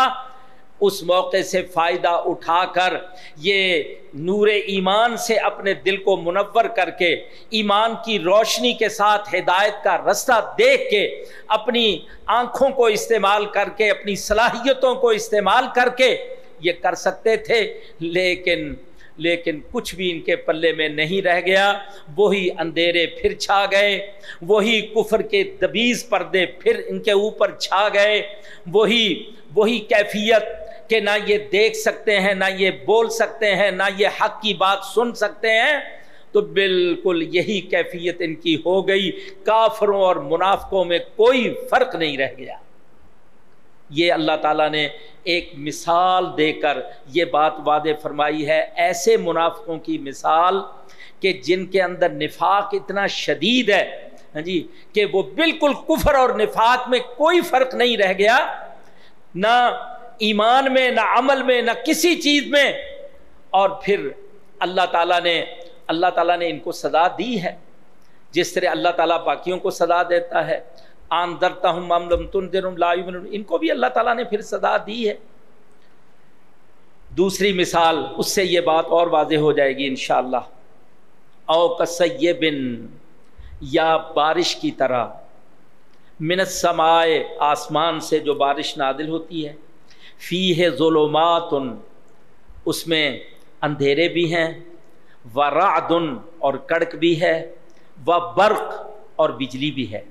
اس موقع سے فائدہ اٹھا کر یہ نور ایمان سے اپنے دل کو منور کر کے، ایمان کی روشنی کے ساتھ ہدایت کا رستہ دیکھ کے، اپنی آنکھوں کو استعمال کر کے، اپنی صلاحیتوں کو استعمال کر کے یہ کر سکتے تھے، لیکن لیکن کچھ بھی ان کے پلے میں نہیں رہ گیا۔ وہی اندھیرے پھر چھا گئے، وہی کفر کے دبیز پردے پھر ان کے اوپر چھا گئے۔ وہی وہی کیفیت کہ نہ یہ دیکھ سکتے ہیں، نہ یہ بول سکتے ہیں، نہ یہ حق کی بات سن سکتے ہیں۔ تو بالکل یہی کیفیت ان کی ہو گئی۔ کافروں اور منافقوں میں کوئی فرق نہیں رہ گیا۔ یہ اللہ تعالیٰ نے ایک مثال دے کر یہ بات وعدے فرمائی ہے۔ ایسے منافقوں کی مثال کہ جن کے اندر نفاق اتنا شدید ہے ہاں جی کہ وہ بالکل کفر اور نفاق میں کوئی فرق نہیں رہ گیا۔ نہ ایمان میں، نہ عمل میں، نہ کسی چیز میں۔ اور پھر اللہ تعالیٰ نے، اللہ تعالیٰ نے ان کو سزا دی ہے۔ جس طرح اللہ تعالیٰ باقیوں کو سزا دیتا ہے۔ آن درتا ہوں مملم تن دن لا ان کو بھی اللہ تعالیٰ نے پھر سزا دی ہے۔ دوسری مثال، اس سے یہ بات اور واضح ہو جائے گی انشاءاللہ۔ او کسیبن یا بارش کی طرح۔ منت سمائے آسمان سے جو بارش نادل ہوتی ہے۔ فی ہے ظلمات اس میں اندھیرے بھی ہیں۔ و رعدن، اور کڑک بھی ہے۔ و برق، اور بجلی بھی ہے۔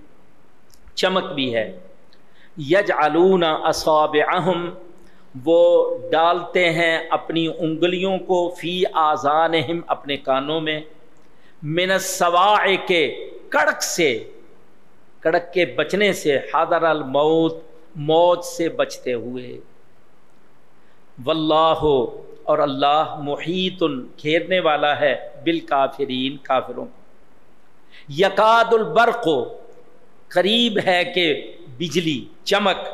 چمک بھی ہے۔ یج علون اصاب اہم وہ ڈالتے ہیں اپنی انگلیوں کو فی آزان اپنے کانوں میں۔ من سوا کے کڑک سے، کڑک کے بچنے سے، حاضر الموت، موت سے بچتے ہوئے۔ واللہ، اور اللہ محیط گھیرنے والا ہے بالکافرین، کافروں کو۔ یقاد البرق قریب ہے کہ بجلی، چمک،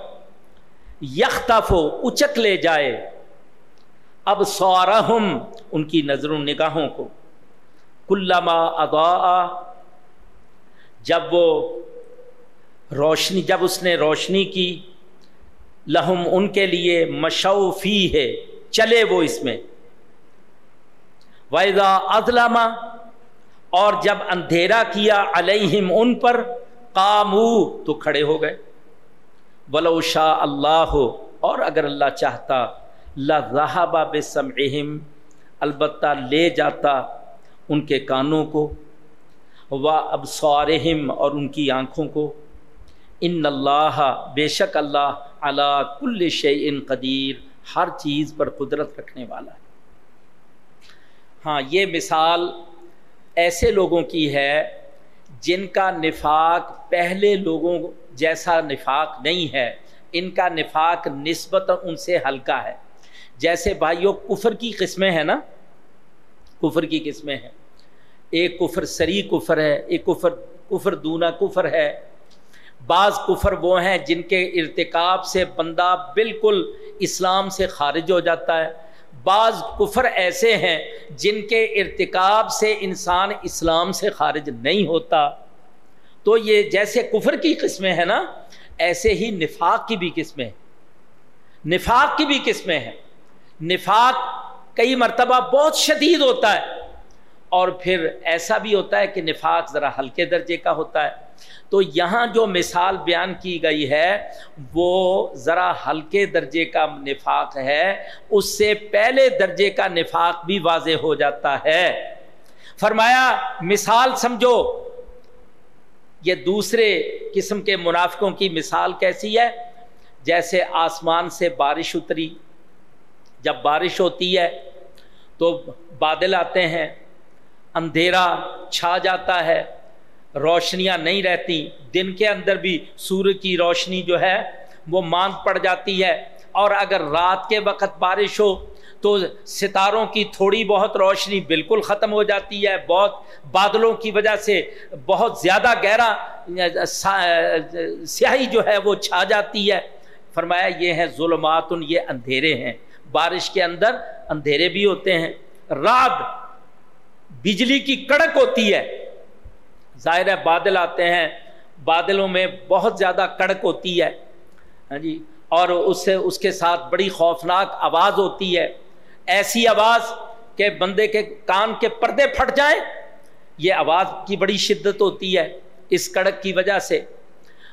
یختف اچک لے جائے۔ اب سورہم ان کی نظروں نگاہوں کو۔ کلما ادا جب وہ روشنی، جب اس نے روشنی کی، لہم ان کے لیے مشوفی ہے، چلے وہ اس میں۔ ویزا ازلامہ اور جب اندھیرا کیا علیہم ان پر کامو تو کھڑے ہو گئے۔ ولو شاہ اللہ ہو اور اگر اللہ چاہتا لذہبا بے سمعہم البتہ لے جاتا ان کے کانوں کو، و اب اور ان کی آنکھوں کو۔ ان اللہ، بے شک اللہ اللہ کل شعین قدیر، ہر چیز پر قدرت رکھنے والا ہے۔ ہاں یہ مثال ایسے لوگوں کی ہے جن کا نفاق پہلے لوگوں جیسا نفاق نہیں ہے، ان کا نفاق نسبت ان سے ہلکا ہے۔ جیسے بھائیوں کفر کی قسمیں ہیں نا؟ کفر کی قسمیں ہیں۔ ایک کفر سری کفر ہے، ایک کفر کفر دونا کفر ہے۔ بعض کفر وہ ہیں جن کے ارتکاب سے بندہ بالکل اسلام سے خارج ہو جاتا ہے۔ بعض کفر ایسے ہیں جن کے ارتکاب سے انسان اسلام سے خارج نہیں ہوتا۔ تو یہ جیسے کفر کی قسمیں ہیں نا، ایسے ہی نفاق کی بھی قسمیں نفاق کی بھی قسمیں ہیں۔ نفاق کئی مرتبہ بہت شدید ہوتا ہے۔ اور پھر ایسا بھی ہوتا ہے کہ نفاق ذرا ہلکے درجے کا ہوتا ہے۔ تو یہاں جو مثال بیان کی گئی ہے، وہ ذرا ہلکے درجے کا نفاق ہے۔ اس سے پہلے درجے کا نفاق بھی واضح ہو جاتا ہے۔ فرمایا، مثال سمجھو۔ یہ دوسرے قسم کے منافقوں کی مثال کیسی ہے؟ جیسے آسمان سے بارش اتری۔ جب بارش ہوتی ہے تو بادل آتے ہیں۔ اندھیرا چھا جاتا ہے، روشنیاں نہیں رہتی۔ دن کے اندر بھی سورج کی روشنی جو ہے، وہ مانگ پڑ جاتی ہے۔ اور اگر رات کے وقت بارش ہو، تو ستاروں کی تھوڑی بہت روشنی بالکل ختم ہو جاتی ہے۔ بہت بادلوں کی وجہ سے بہت زیادہ گہرا سیاہی جو ہے، وہ چھا جاتی ہے۔ فرمایا، یہ ہے ظلمات یہ اندھیرے ہیں۔ بارش کے اندر اندھیرے بھی ہوتے ہیں۔ رات بجلی کی کڑک ہوتی ہے۔ ظاہر ہے بادل آتے ہیں، بادلوں میں بہت زیادہ کڑک ہوتی ہے۔ ہاں جی اور اس سے، اس کے ساتھ بڑی خوفناک آواز ہوتی ہے۔ ایسی آواز کہ بندے کے کان کے پردے پھٹ جائیں، یہ آواز کی بڑی شدت ہوتی ہے اس کڑک کی وجہ سے۔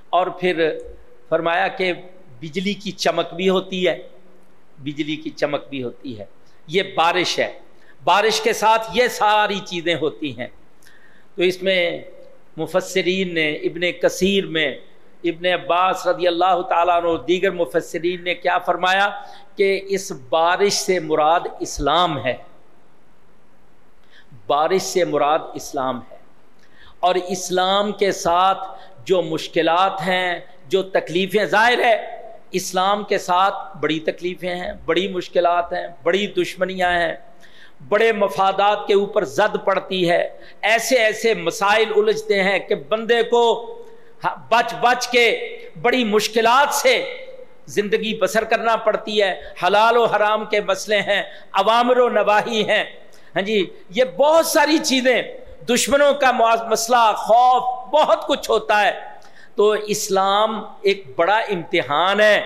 اور پھر فرمایا کہ بجلی کی چمک بھی ہوتی ہے، بجلی کی چمک بھی ہوتی ہے۔ یہ بارش ہے۔ بارش کے ساتھ یہ ساری چیزیں ہوتی ہیں۔ تو اس میں مفسرین نے ابن کثیر میں ابن عباس رضی اللہ تعالیٰ عنہ دیگر مفسرین نے کیا فرمایا کہ اس بارش سے مراد اسلام ہے۔ بارش سے مراد اسلام ہے۔ اور اسلام کے ساتھ جو مشکلات ہیں، جو تکلیفیں، ظاہر ہے اسلام کے ساتھ بڑی تکلیفیں ہیں، بڑی مشکلات ہیں، بڑی دشمنیاں ہیں۔ بڑے مفادات کے اوپر زد پڑتی ہے۔ ایسے ایسے مسائل الجھتے ہیں کہ بندے کو بچ بچ کے بڑی مشکلات سے زندگی بسر کرنا پڑتی ہے۔ حلال و حرام کے مسئلے ہیں، عوامر و نواحی ہیں۔ ہاں جی یہ بہت ساری چیزیں، دشمنوں کا مسئلہ، خوف، بہت کچھ ہوتا ہے۔ تو اسلام ایک بڑا امتحان ہے۔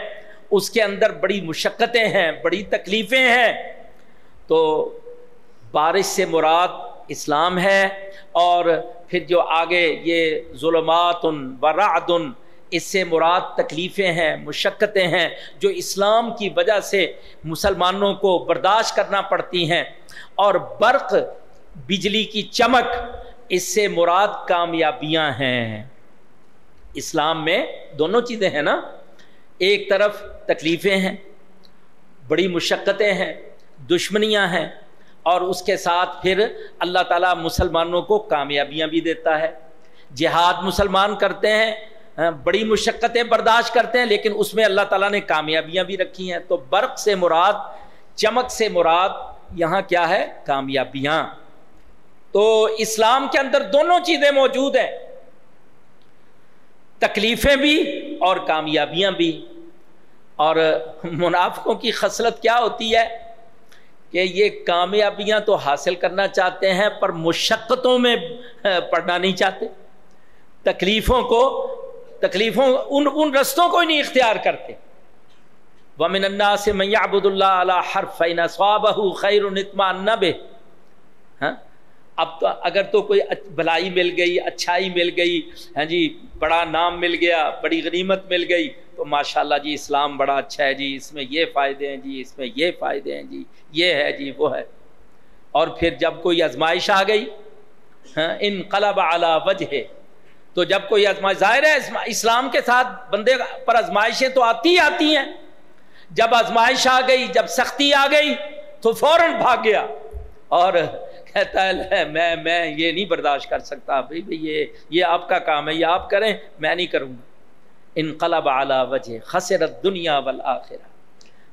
اس کے اندر بڑی مشقتیں ہیں، بڑی تکلیفیں ہیں۔ تو بارش سے مراد اسلام ہے اور پھر جو آگے یہ ظلمات ورعدن اس سے مراد تکلیفیں ہیں، مشقتیں ہیں، جو اسلام کی وجہ سے مسلمانوں کو برداشت کرنا پڑتی ہیں۔ اور برق، بجلی کی چمک، اس سے مراد کامیابیاں ہیں۔ اسلام میں دونوں چیزیں ہیں نا۔ ایک طرف تکلیفیں ہیں، بڑی مشقتیں ہیں، دشمنیاں ہیں اور اس کے ساتھ پھر اللہ تعالیٰ مسلمانوں کو کامیابیاں بھی دیتا ہے۔ جہاد مسلمان کرتے ہیں ہاں، بڑی مشقتیں برداشت کرتے ہیں، لیکن اس میں اللہ تعالیٰ نے کامیابیاں بھی رکھی ہیں۔ تو برق سے مراد، چمک سے مراد یہاں کیا ہے؟ کامیابیاں۔ تو اسلام کے اندر دونوں چیزیں موجود ہیں۔ تکلیفیں بھی اور کامیابیاں بھی۔ اور منافقوں کی خصلت کیا ہوتی ہے؟ کہ یہ کامیابیاں تو حاصل کرنا چاہتے ہیں، پر مشقتوں میں پڑھنا نہیں چاہتے۔ تکلیفوں کو، تکلیفوں، ان ان رستوں کو ہی نہیں اختیار کرتے۔ ومن اللہ سے میاں اللہ علیہ ہر فین صواب خیر ہاں اب تو اگر تو کوئی بھلائی مل گئی، اچھائی مل گئی ہاں جی بڑا نام مل گیا، بڑی غنیمت مل گئی تو ماشاء اللہ جی اسلام بڑا اچھا ہے جی اس میں یہ فائدے ہیں جی اس میں یہ فائدے ہیں جی یہ ہے جی وہ ہے۔ اور پھر جب کوئی آزمائش آ گئی ہاں اعلیٰ وجہ تو جب کوئی آزمائش، ظاہر ہے اسلام کے ساتھ بندے پر آزمائشیں تو آتی ہی آتی ہیں۔ جب آزمائش آ گئی، جب سختی آ گئی، تو فوراً بھاگ گیا۔ اور کہتا ہے میں میں یہ نہیں برداشت کر سکتا، بھائی بھائی، یہ یہ آپ کا کام ہے، یہ آپ کریں، میں نہیں کروں گا۔ انقلب اعلیٰ وجہ خسرت دنیا والآخرہ۔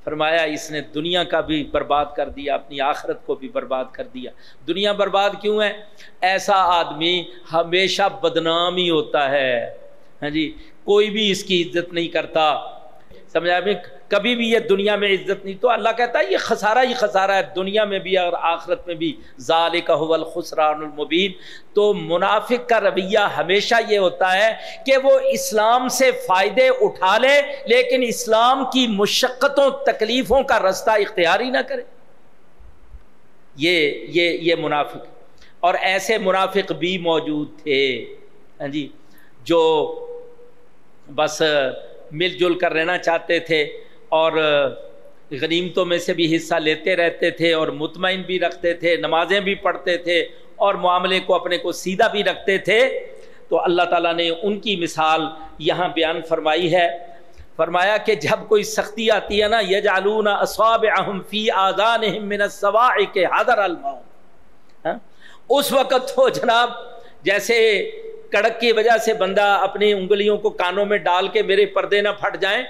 فرمایا، اس نے دنیا کا بھی برباد کر دیا، اپنی آخرت کو بھی برباد کر دیا۔ دنیا برباد کیوں ہے؟ ایسا آدمی ہمیشہ بدنام ہی ہوتا ہے۔ ہاں جی کوئی بھی اس کی عزت نہیں کرتا۔ سمجھا بھی کبھی بھی یہ دنیا میں عزت نہیں، تو اللہ کہتا ہے یہ خسارہ ہی خسارہ ہے، دنیا میں بھی اور آخرت میں بھی۔ ظالق الخسران المبین۔ تو منافق کا رویہ ہمیشہ یہ ہوتا ہے کہ وہ اسلام سے فائدے اٹھا لے، لیکن اسلام کی مشقتوں، تکلیفوں کا رستہ اختیار ہی نہ کرے۔ یہ یہ یہ منافق۔ اور ایسے منافق بھی موجود تھے۔ ہاں جی جو بس مل جل کر رہنا چاہتے تھے۔ اور غنیمتوں میں سے بھی حصہ لیتے رہتے تھے اور مطمئن بھی رکھتے تھے، نمازیں بھی پڑھتے تھے اور معاملے کو اپنے کو سیدھا بھی رکھتے تھے۔ تو اللہ تعالیٰ نے ان کی مثال یہاں بیان فرمائی ہے۔ فرمایا کہ جب کوئی سختی آتی ہے نا یہ جالون اصواب اہم فی آزان کے حضر الماؤ اس وقت تو جناب، جیسے کڑک کی وجہ سے بندہ اپنی انگلیوں کو کانوں میں ڈال کے میرے پردے نہ پھٹ جائیں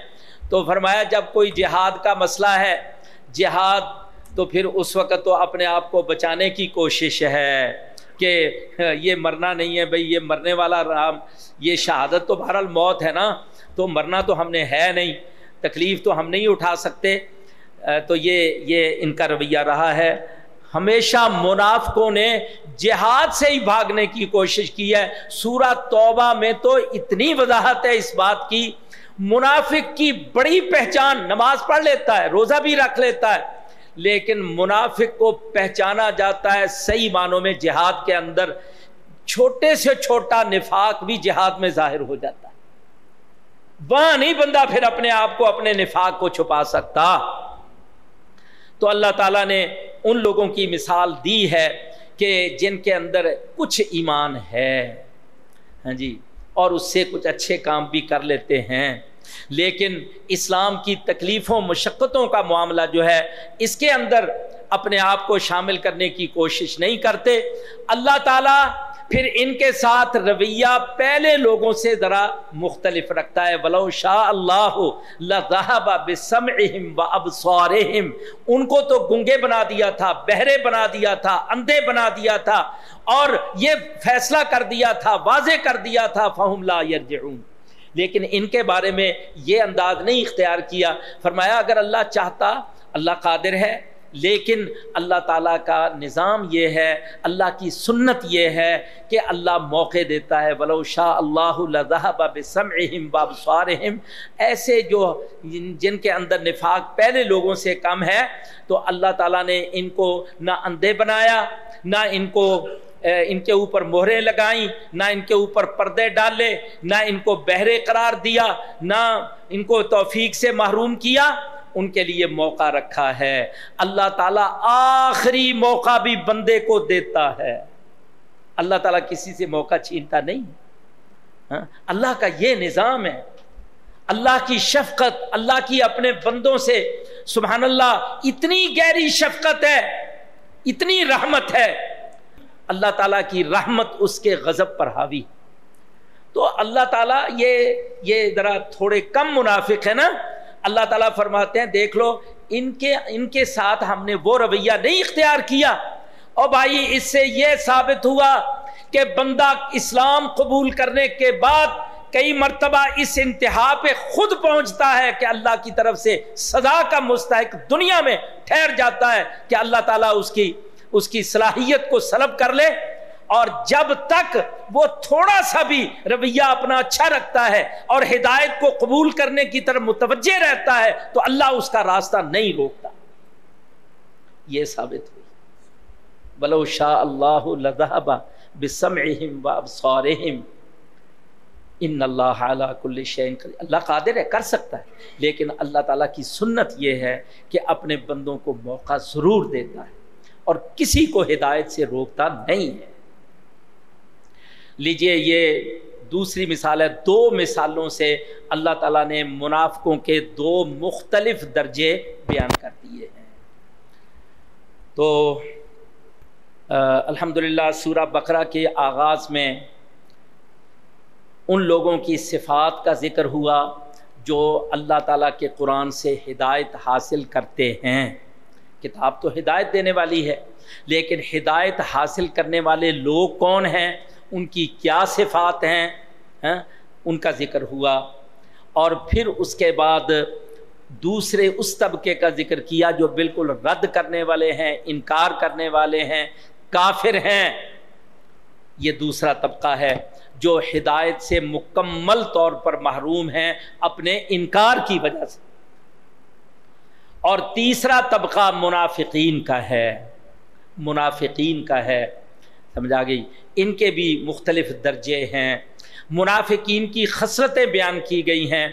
تو فرمایا جب کوئی جہاد کا مسئلہ ہے، جہاد تو پھر اس وقت تو اپنے آپ کو بچانے کی کوشش ہے کہ یہ مرنا نہیں ہے بھائی یہ مرنے والا رام، یہ شہادت تو بہرحال موت ہے نا، تو مرنا تو ہم نے ہے نہیں، تکلیف تو ہم نہیں اٹھا سکتے۔ تو یہ یہ ان کا رویہ رہا ہے۔ ہمیشہ منافقوں نے جہاد سے ہی بھاگنے کی کوشش کی ہے۔ سورہ توبہ میں تو اتنی وضاحت ہے اس بات کی۔ منافق کی بڑی پہچان نماز پڑھ لیتا ہے، روزہ بھی رکھ لیتا ہے، لیکن منافق کو پہچانا جاتا ہے صحیح معنوں میں جہاد کے اندر۔ چھوٹے سے چھوٹا نفاق بھی جہاد میں ظاہر ہو جاتا ہے۔ وہاں نہیں بندہ پھر اپنے آپ کو اپنے نفاق کو چھپا سکتا۔ تو اللہ تعالیٰ نے ان لوگوں کی مثال دی ہے کہ جن کے اندر کچھ ایمان ہے۔ ہاں جی۔ اور اس سے کچھ اچھے کام بھی کر لیتے ہیں۔ لیکن اسلام کی تکلیفوں، مشقتوں کا معاملہ جو ہے، اس کے اندر اپنے آپ کو شامل کرنے کی کوشش نہیں کرتے۔ اللہ تعالیٰ پھر ان کے ساتھ رویہ پہلے لوگوں سے ذرا مختلف رکھتا ہے۔ ولو شاہ اللہ بسمعہم و ابصارہم ان کو تو گنگے بنا دیا تھا، بہرے بنا دیا تھا، اندھے بنا دیا تھا اور یہ فیصلہ کر دیا تھا، واضح کر دیا تھا، فہم لا یرجعون۔ لیکن ان کے بارے میں یہ انداز نہیں اختیار کیا۔ فرمایا، اگر اللہ چاہتا، اللہ قادر ہے لیکن اللہ تعالیٰ کا نظام یہ ہے، اللہ کی سنت یہ ہے کہ اللہ موقع دیتا ہے، ولو شاہ اللہ باب سمعہم باب سوارہم ایسے جو جن کے اندر نفاق پہلے لوگوں سے کم ہے، تو اللہ تعالیٰ نے ان کو نہ اندھے بنایا، نہ ان کو ان کے اوپر مہریں لگائیں، نہ ان کے اوپر پردے ڈالے، نہ ان کو بہرے قرار دیا، نہ ان کو توفیق سے محروم کیا۔ ان کے لیے موقع رکھا ہے۔ اللہ تعالیٰ آخری موقع بھی بندے کو دیتا ہے۔ اللہ تعالیٰ کسی سے موقع چھینتا نہیں۔ ہاں؟ اللہ کا یہ نظام ہے۔ اللہ کی شفقت، اللہ کی اپنے بندوں سے سبحان اللہ اتنی گہری شفقت ہے، اتنی رحمت ہے۔ اللہ تعالیٰ کی رحمت اس کے غضب پر حاوی۔ تو اللہ تعالیٰ یہ یہ ذرا تھوڑے کم منافق ہے نا۔ اللہ تعالیٰ فرماتے ہیں، دیکھ لو، ان کے ان کے ساتھ ہم نے وہ رویہ نہیں اختیار کیا۔ اور بھائی، اس سے یہ ثابت ہوا کہ بندہ اسلام قبول کرنے کے بعد کئی مرتبہ اس انتہا پہ خود پہنچتا ہے کہ اللہ کی طرف سے سزا کا مستحق دنیا میں ٹھہر جاتا ہے کہ اللہ تعالیٰ اس کی اس کی صلاحیت کو سلب کر لے۔ اور جب تک وہ تھوڑا سا بھی رویہ اپنا اچھا رکھتا ہے اور ہدایت کو قبول کرنے کی طرف متوجہ رہتا ہے، تو اللہ اس کا راستہ نہیں روکتا۔ یہ ثابت ہوئی۔ بلو شاہ اللہ بسمعہم و ابصارہم۔ ان اللہ علی کل شین اللہ قادر ہے، کر سکتا ہے، لیکن اللہ تعالیٰ کی سنت یہ ہے کہ اپنے بندوں کو موقع ضرور دیتا ہے اور کسی کو ہدایت سے روکتا نہیں ہے۔ لیجیے یہ دوسری مثال ہے، دو مثالوں سے اللہ تعالیٰ نے منافقوں کے دو مختلف درجے بیان کر دیے ہیں۔ تو الحمد للہ سورہ بقرہ کے آغاز میں ان لوگوں کی صفات کا ذکر ہوا جو اللہ تعالیٰ کے قرآن سے ہدایت حاصل کرتے ہیں۔ کتاب تو ہدایت دینے والی ہے، لیکن ہدایت حاصل کرنے والے لوگ کون ہیں؟ ان کی کیا صفات ہیں ہاں، ان کا ذکر ہوا۔ اور پھر اس کے بعد دوسرے اس طبقے کا ذکر کیا جو بالکل رد کرنے والے ہیں، انکار کرنے والے ہیں، کافر ہیں۔ یہ دوسرا طبقہ ہے جو ہدایت سے مکمل طور پر محروم ہیں اپنے انکار کی وجہ سے۔ اور تیسرا طبقہ منافقین کا ہے، منافقین کا ہے۔ سمجھا گئی۔ ان کے بھی مختلف درجے ہیں۔ منافقین کی خسرتیں بیان کی گئی ہیں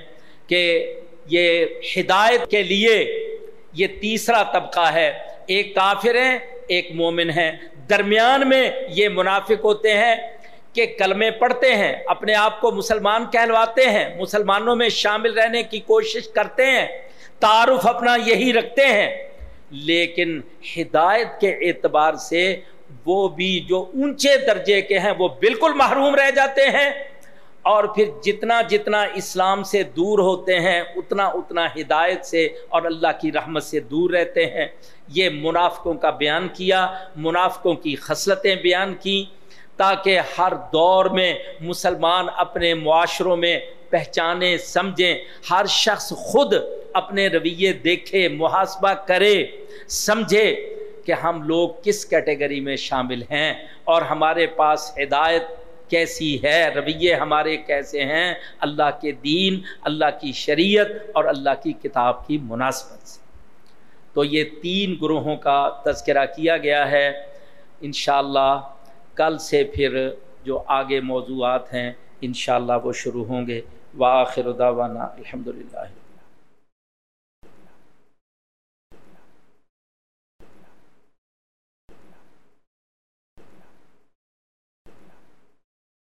کہ یہ ہدایت کے لیے یہ تیسرا طبقہ ہے۔ ایک کافر ہیں، ایک مومن ہیں۔ درمیان میں یہ منافق ہوتے ہیں کہ کلمے پڑھتے ہیں، اپنے آپ کو مسلمان کہلواتے ہیں۔ مسلمانوں میں شامل رہنے کی کوشش کرتے ہیں، تعارف اپنا یہی رکھتے ہیں۔ لیکن ہدایت کے اعتبار سے وہ بھی جو اونچے درجے کے ہیں وہ بالکل محروم رہ جاتے ہیں اور پھر جتنا جتنا اسلام سے دور ہوتے ہیں اتنا اتنا ہدایت سے اور اللہ کی رحمت سے دور رہتے ہیں یہ منافقوں کا بیان کیا منافقوں کی خصلتیں بیان کی تاکہ ہر دور میں مسلمان اپنے معاشروں میں پہچانے سمجھیں ہر شخص خود اپنے رویے دیکھے محاسبہ کرے سمجھے کہ ہم لوگ کس کیٹیگری میں شامل ہیں اور ہمارے پاس ہدایت کیسی ہے؟ رویے ہمارے کیسے ہیں؟ اللہ کے دین، اللہ کی شریعت اور اللہ کی کتاب کی مناسبت سے۔ تو یہ تین گروہوں کا تذکرہ کیا گیا ہے۔ انشاءاللہ کل سے پھر جو آگے موضوعات ہیں، انشاءاللہ وہ شروع ہوں گے۔ واخر دعوانا الحمد للہ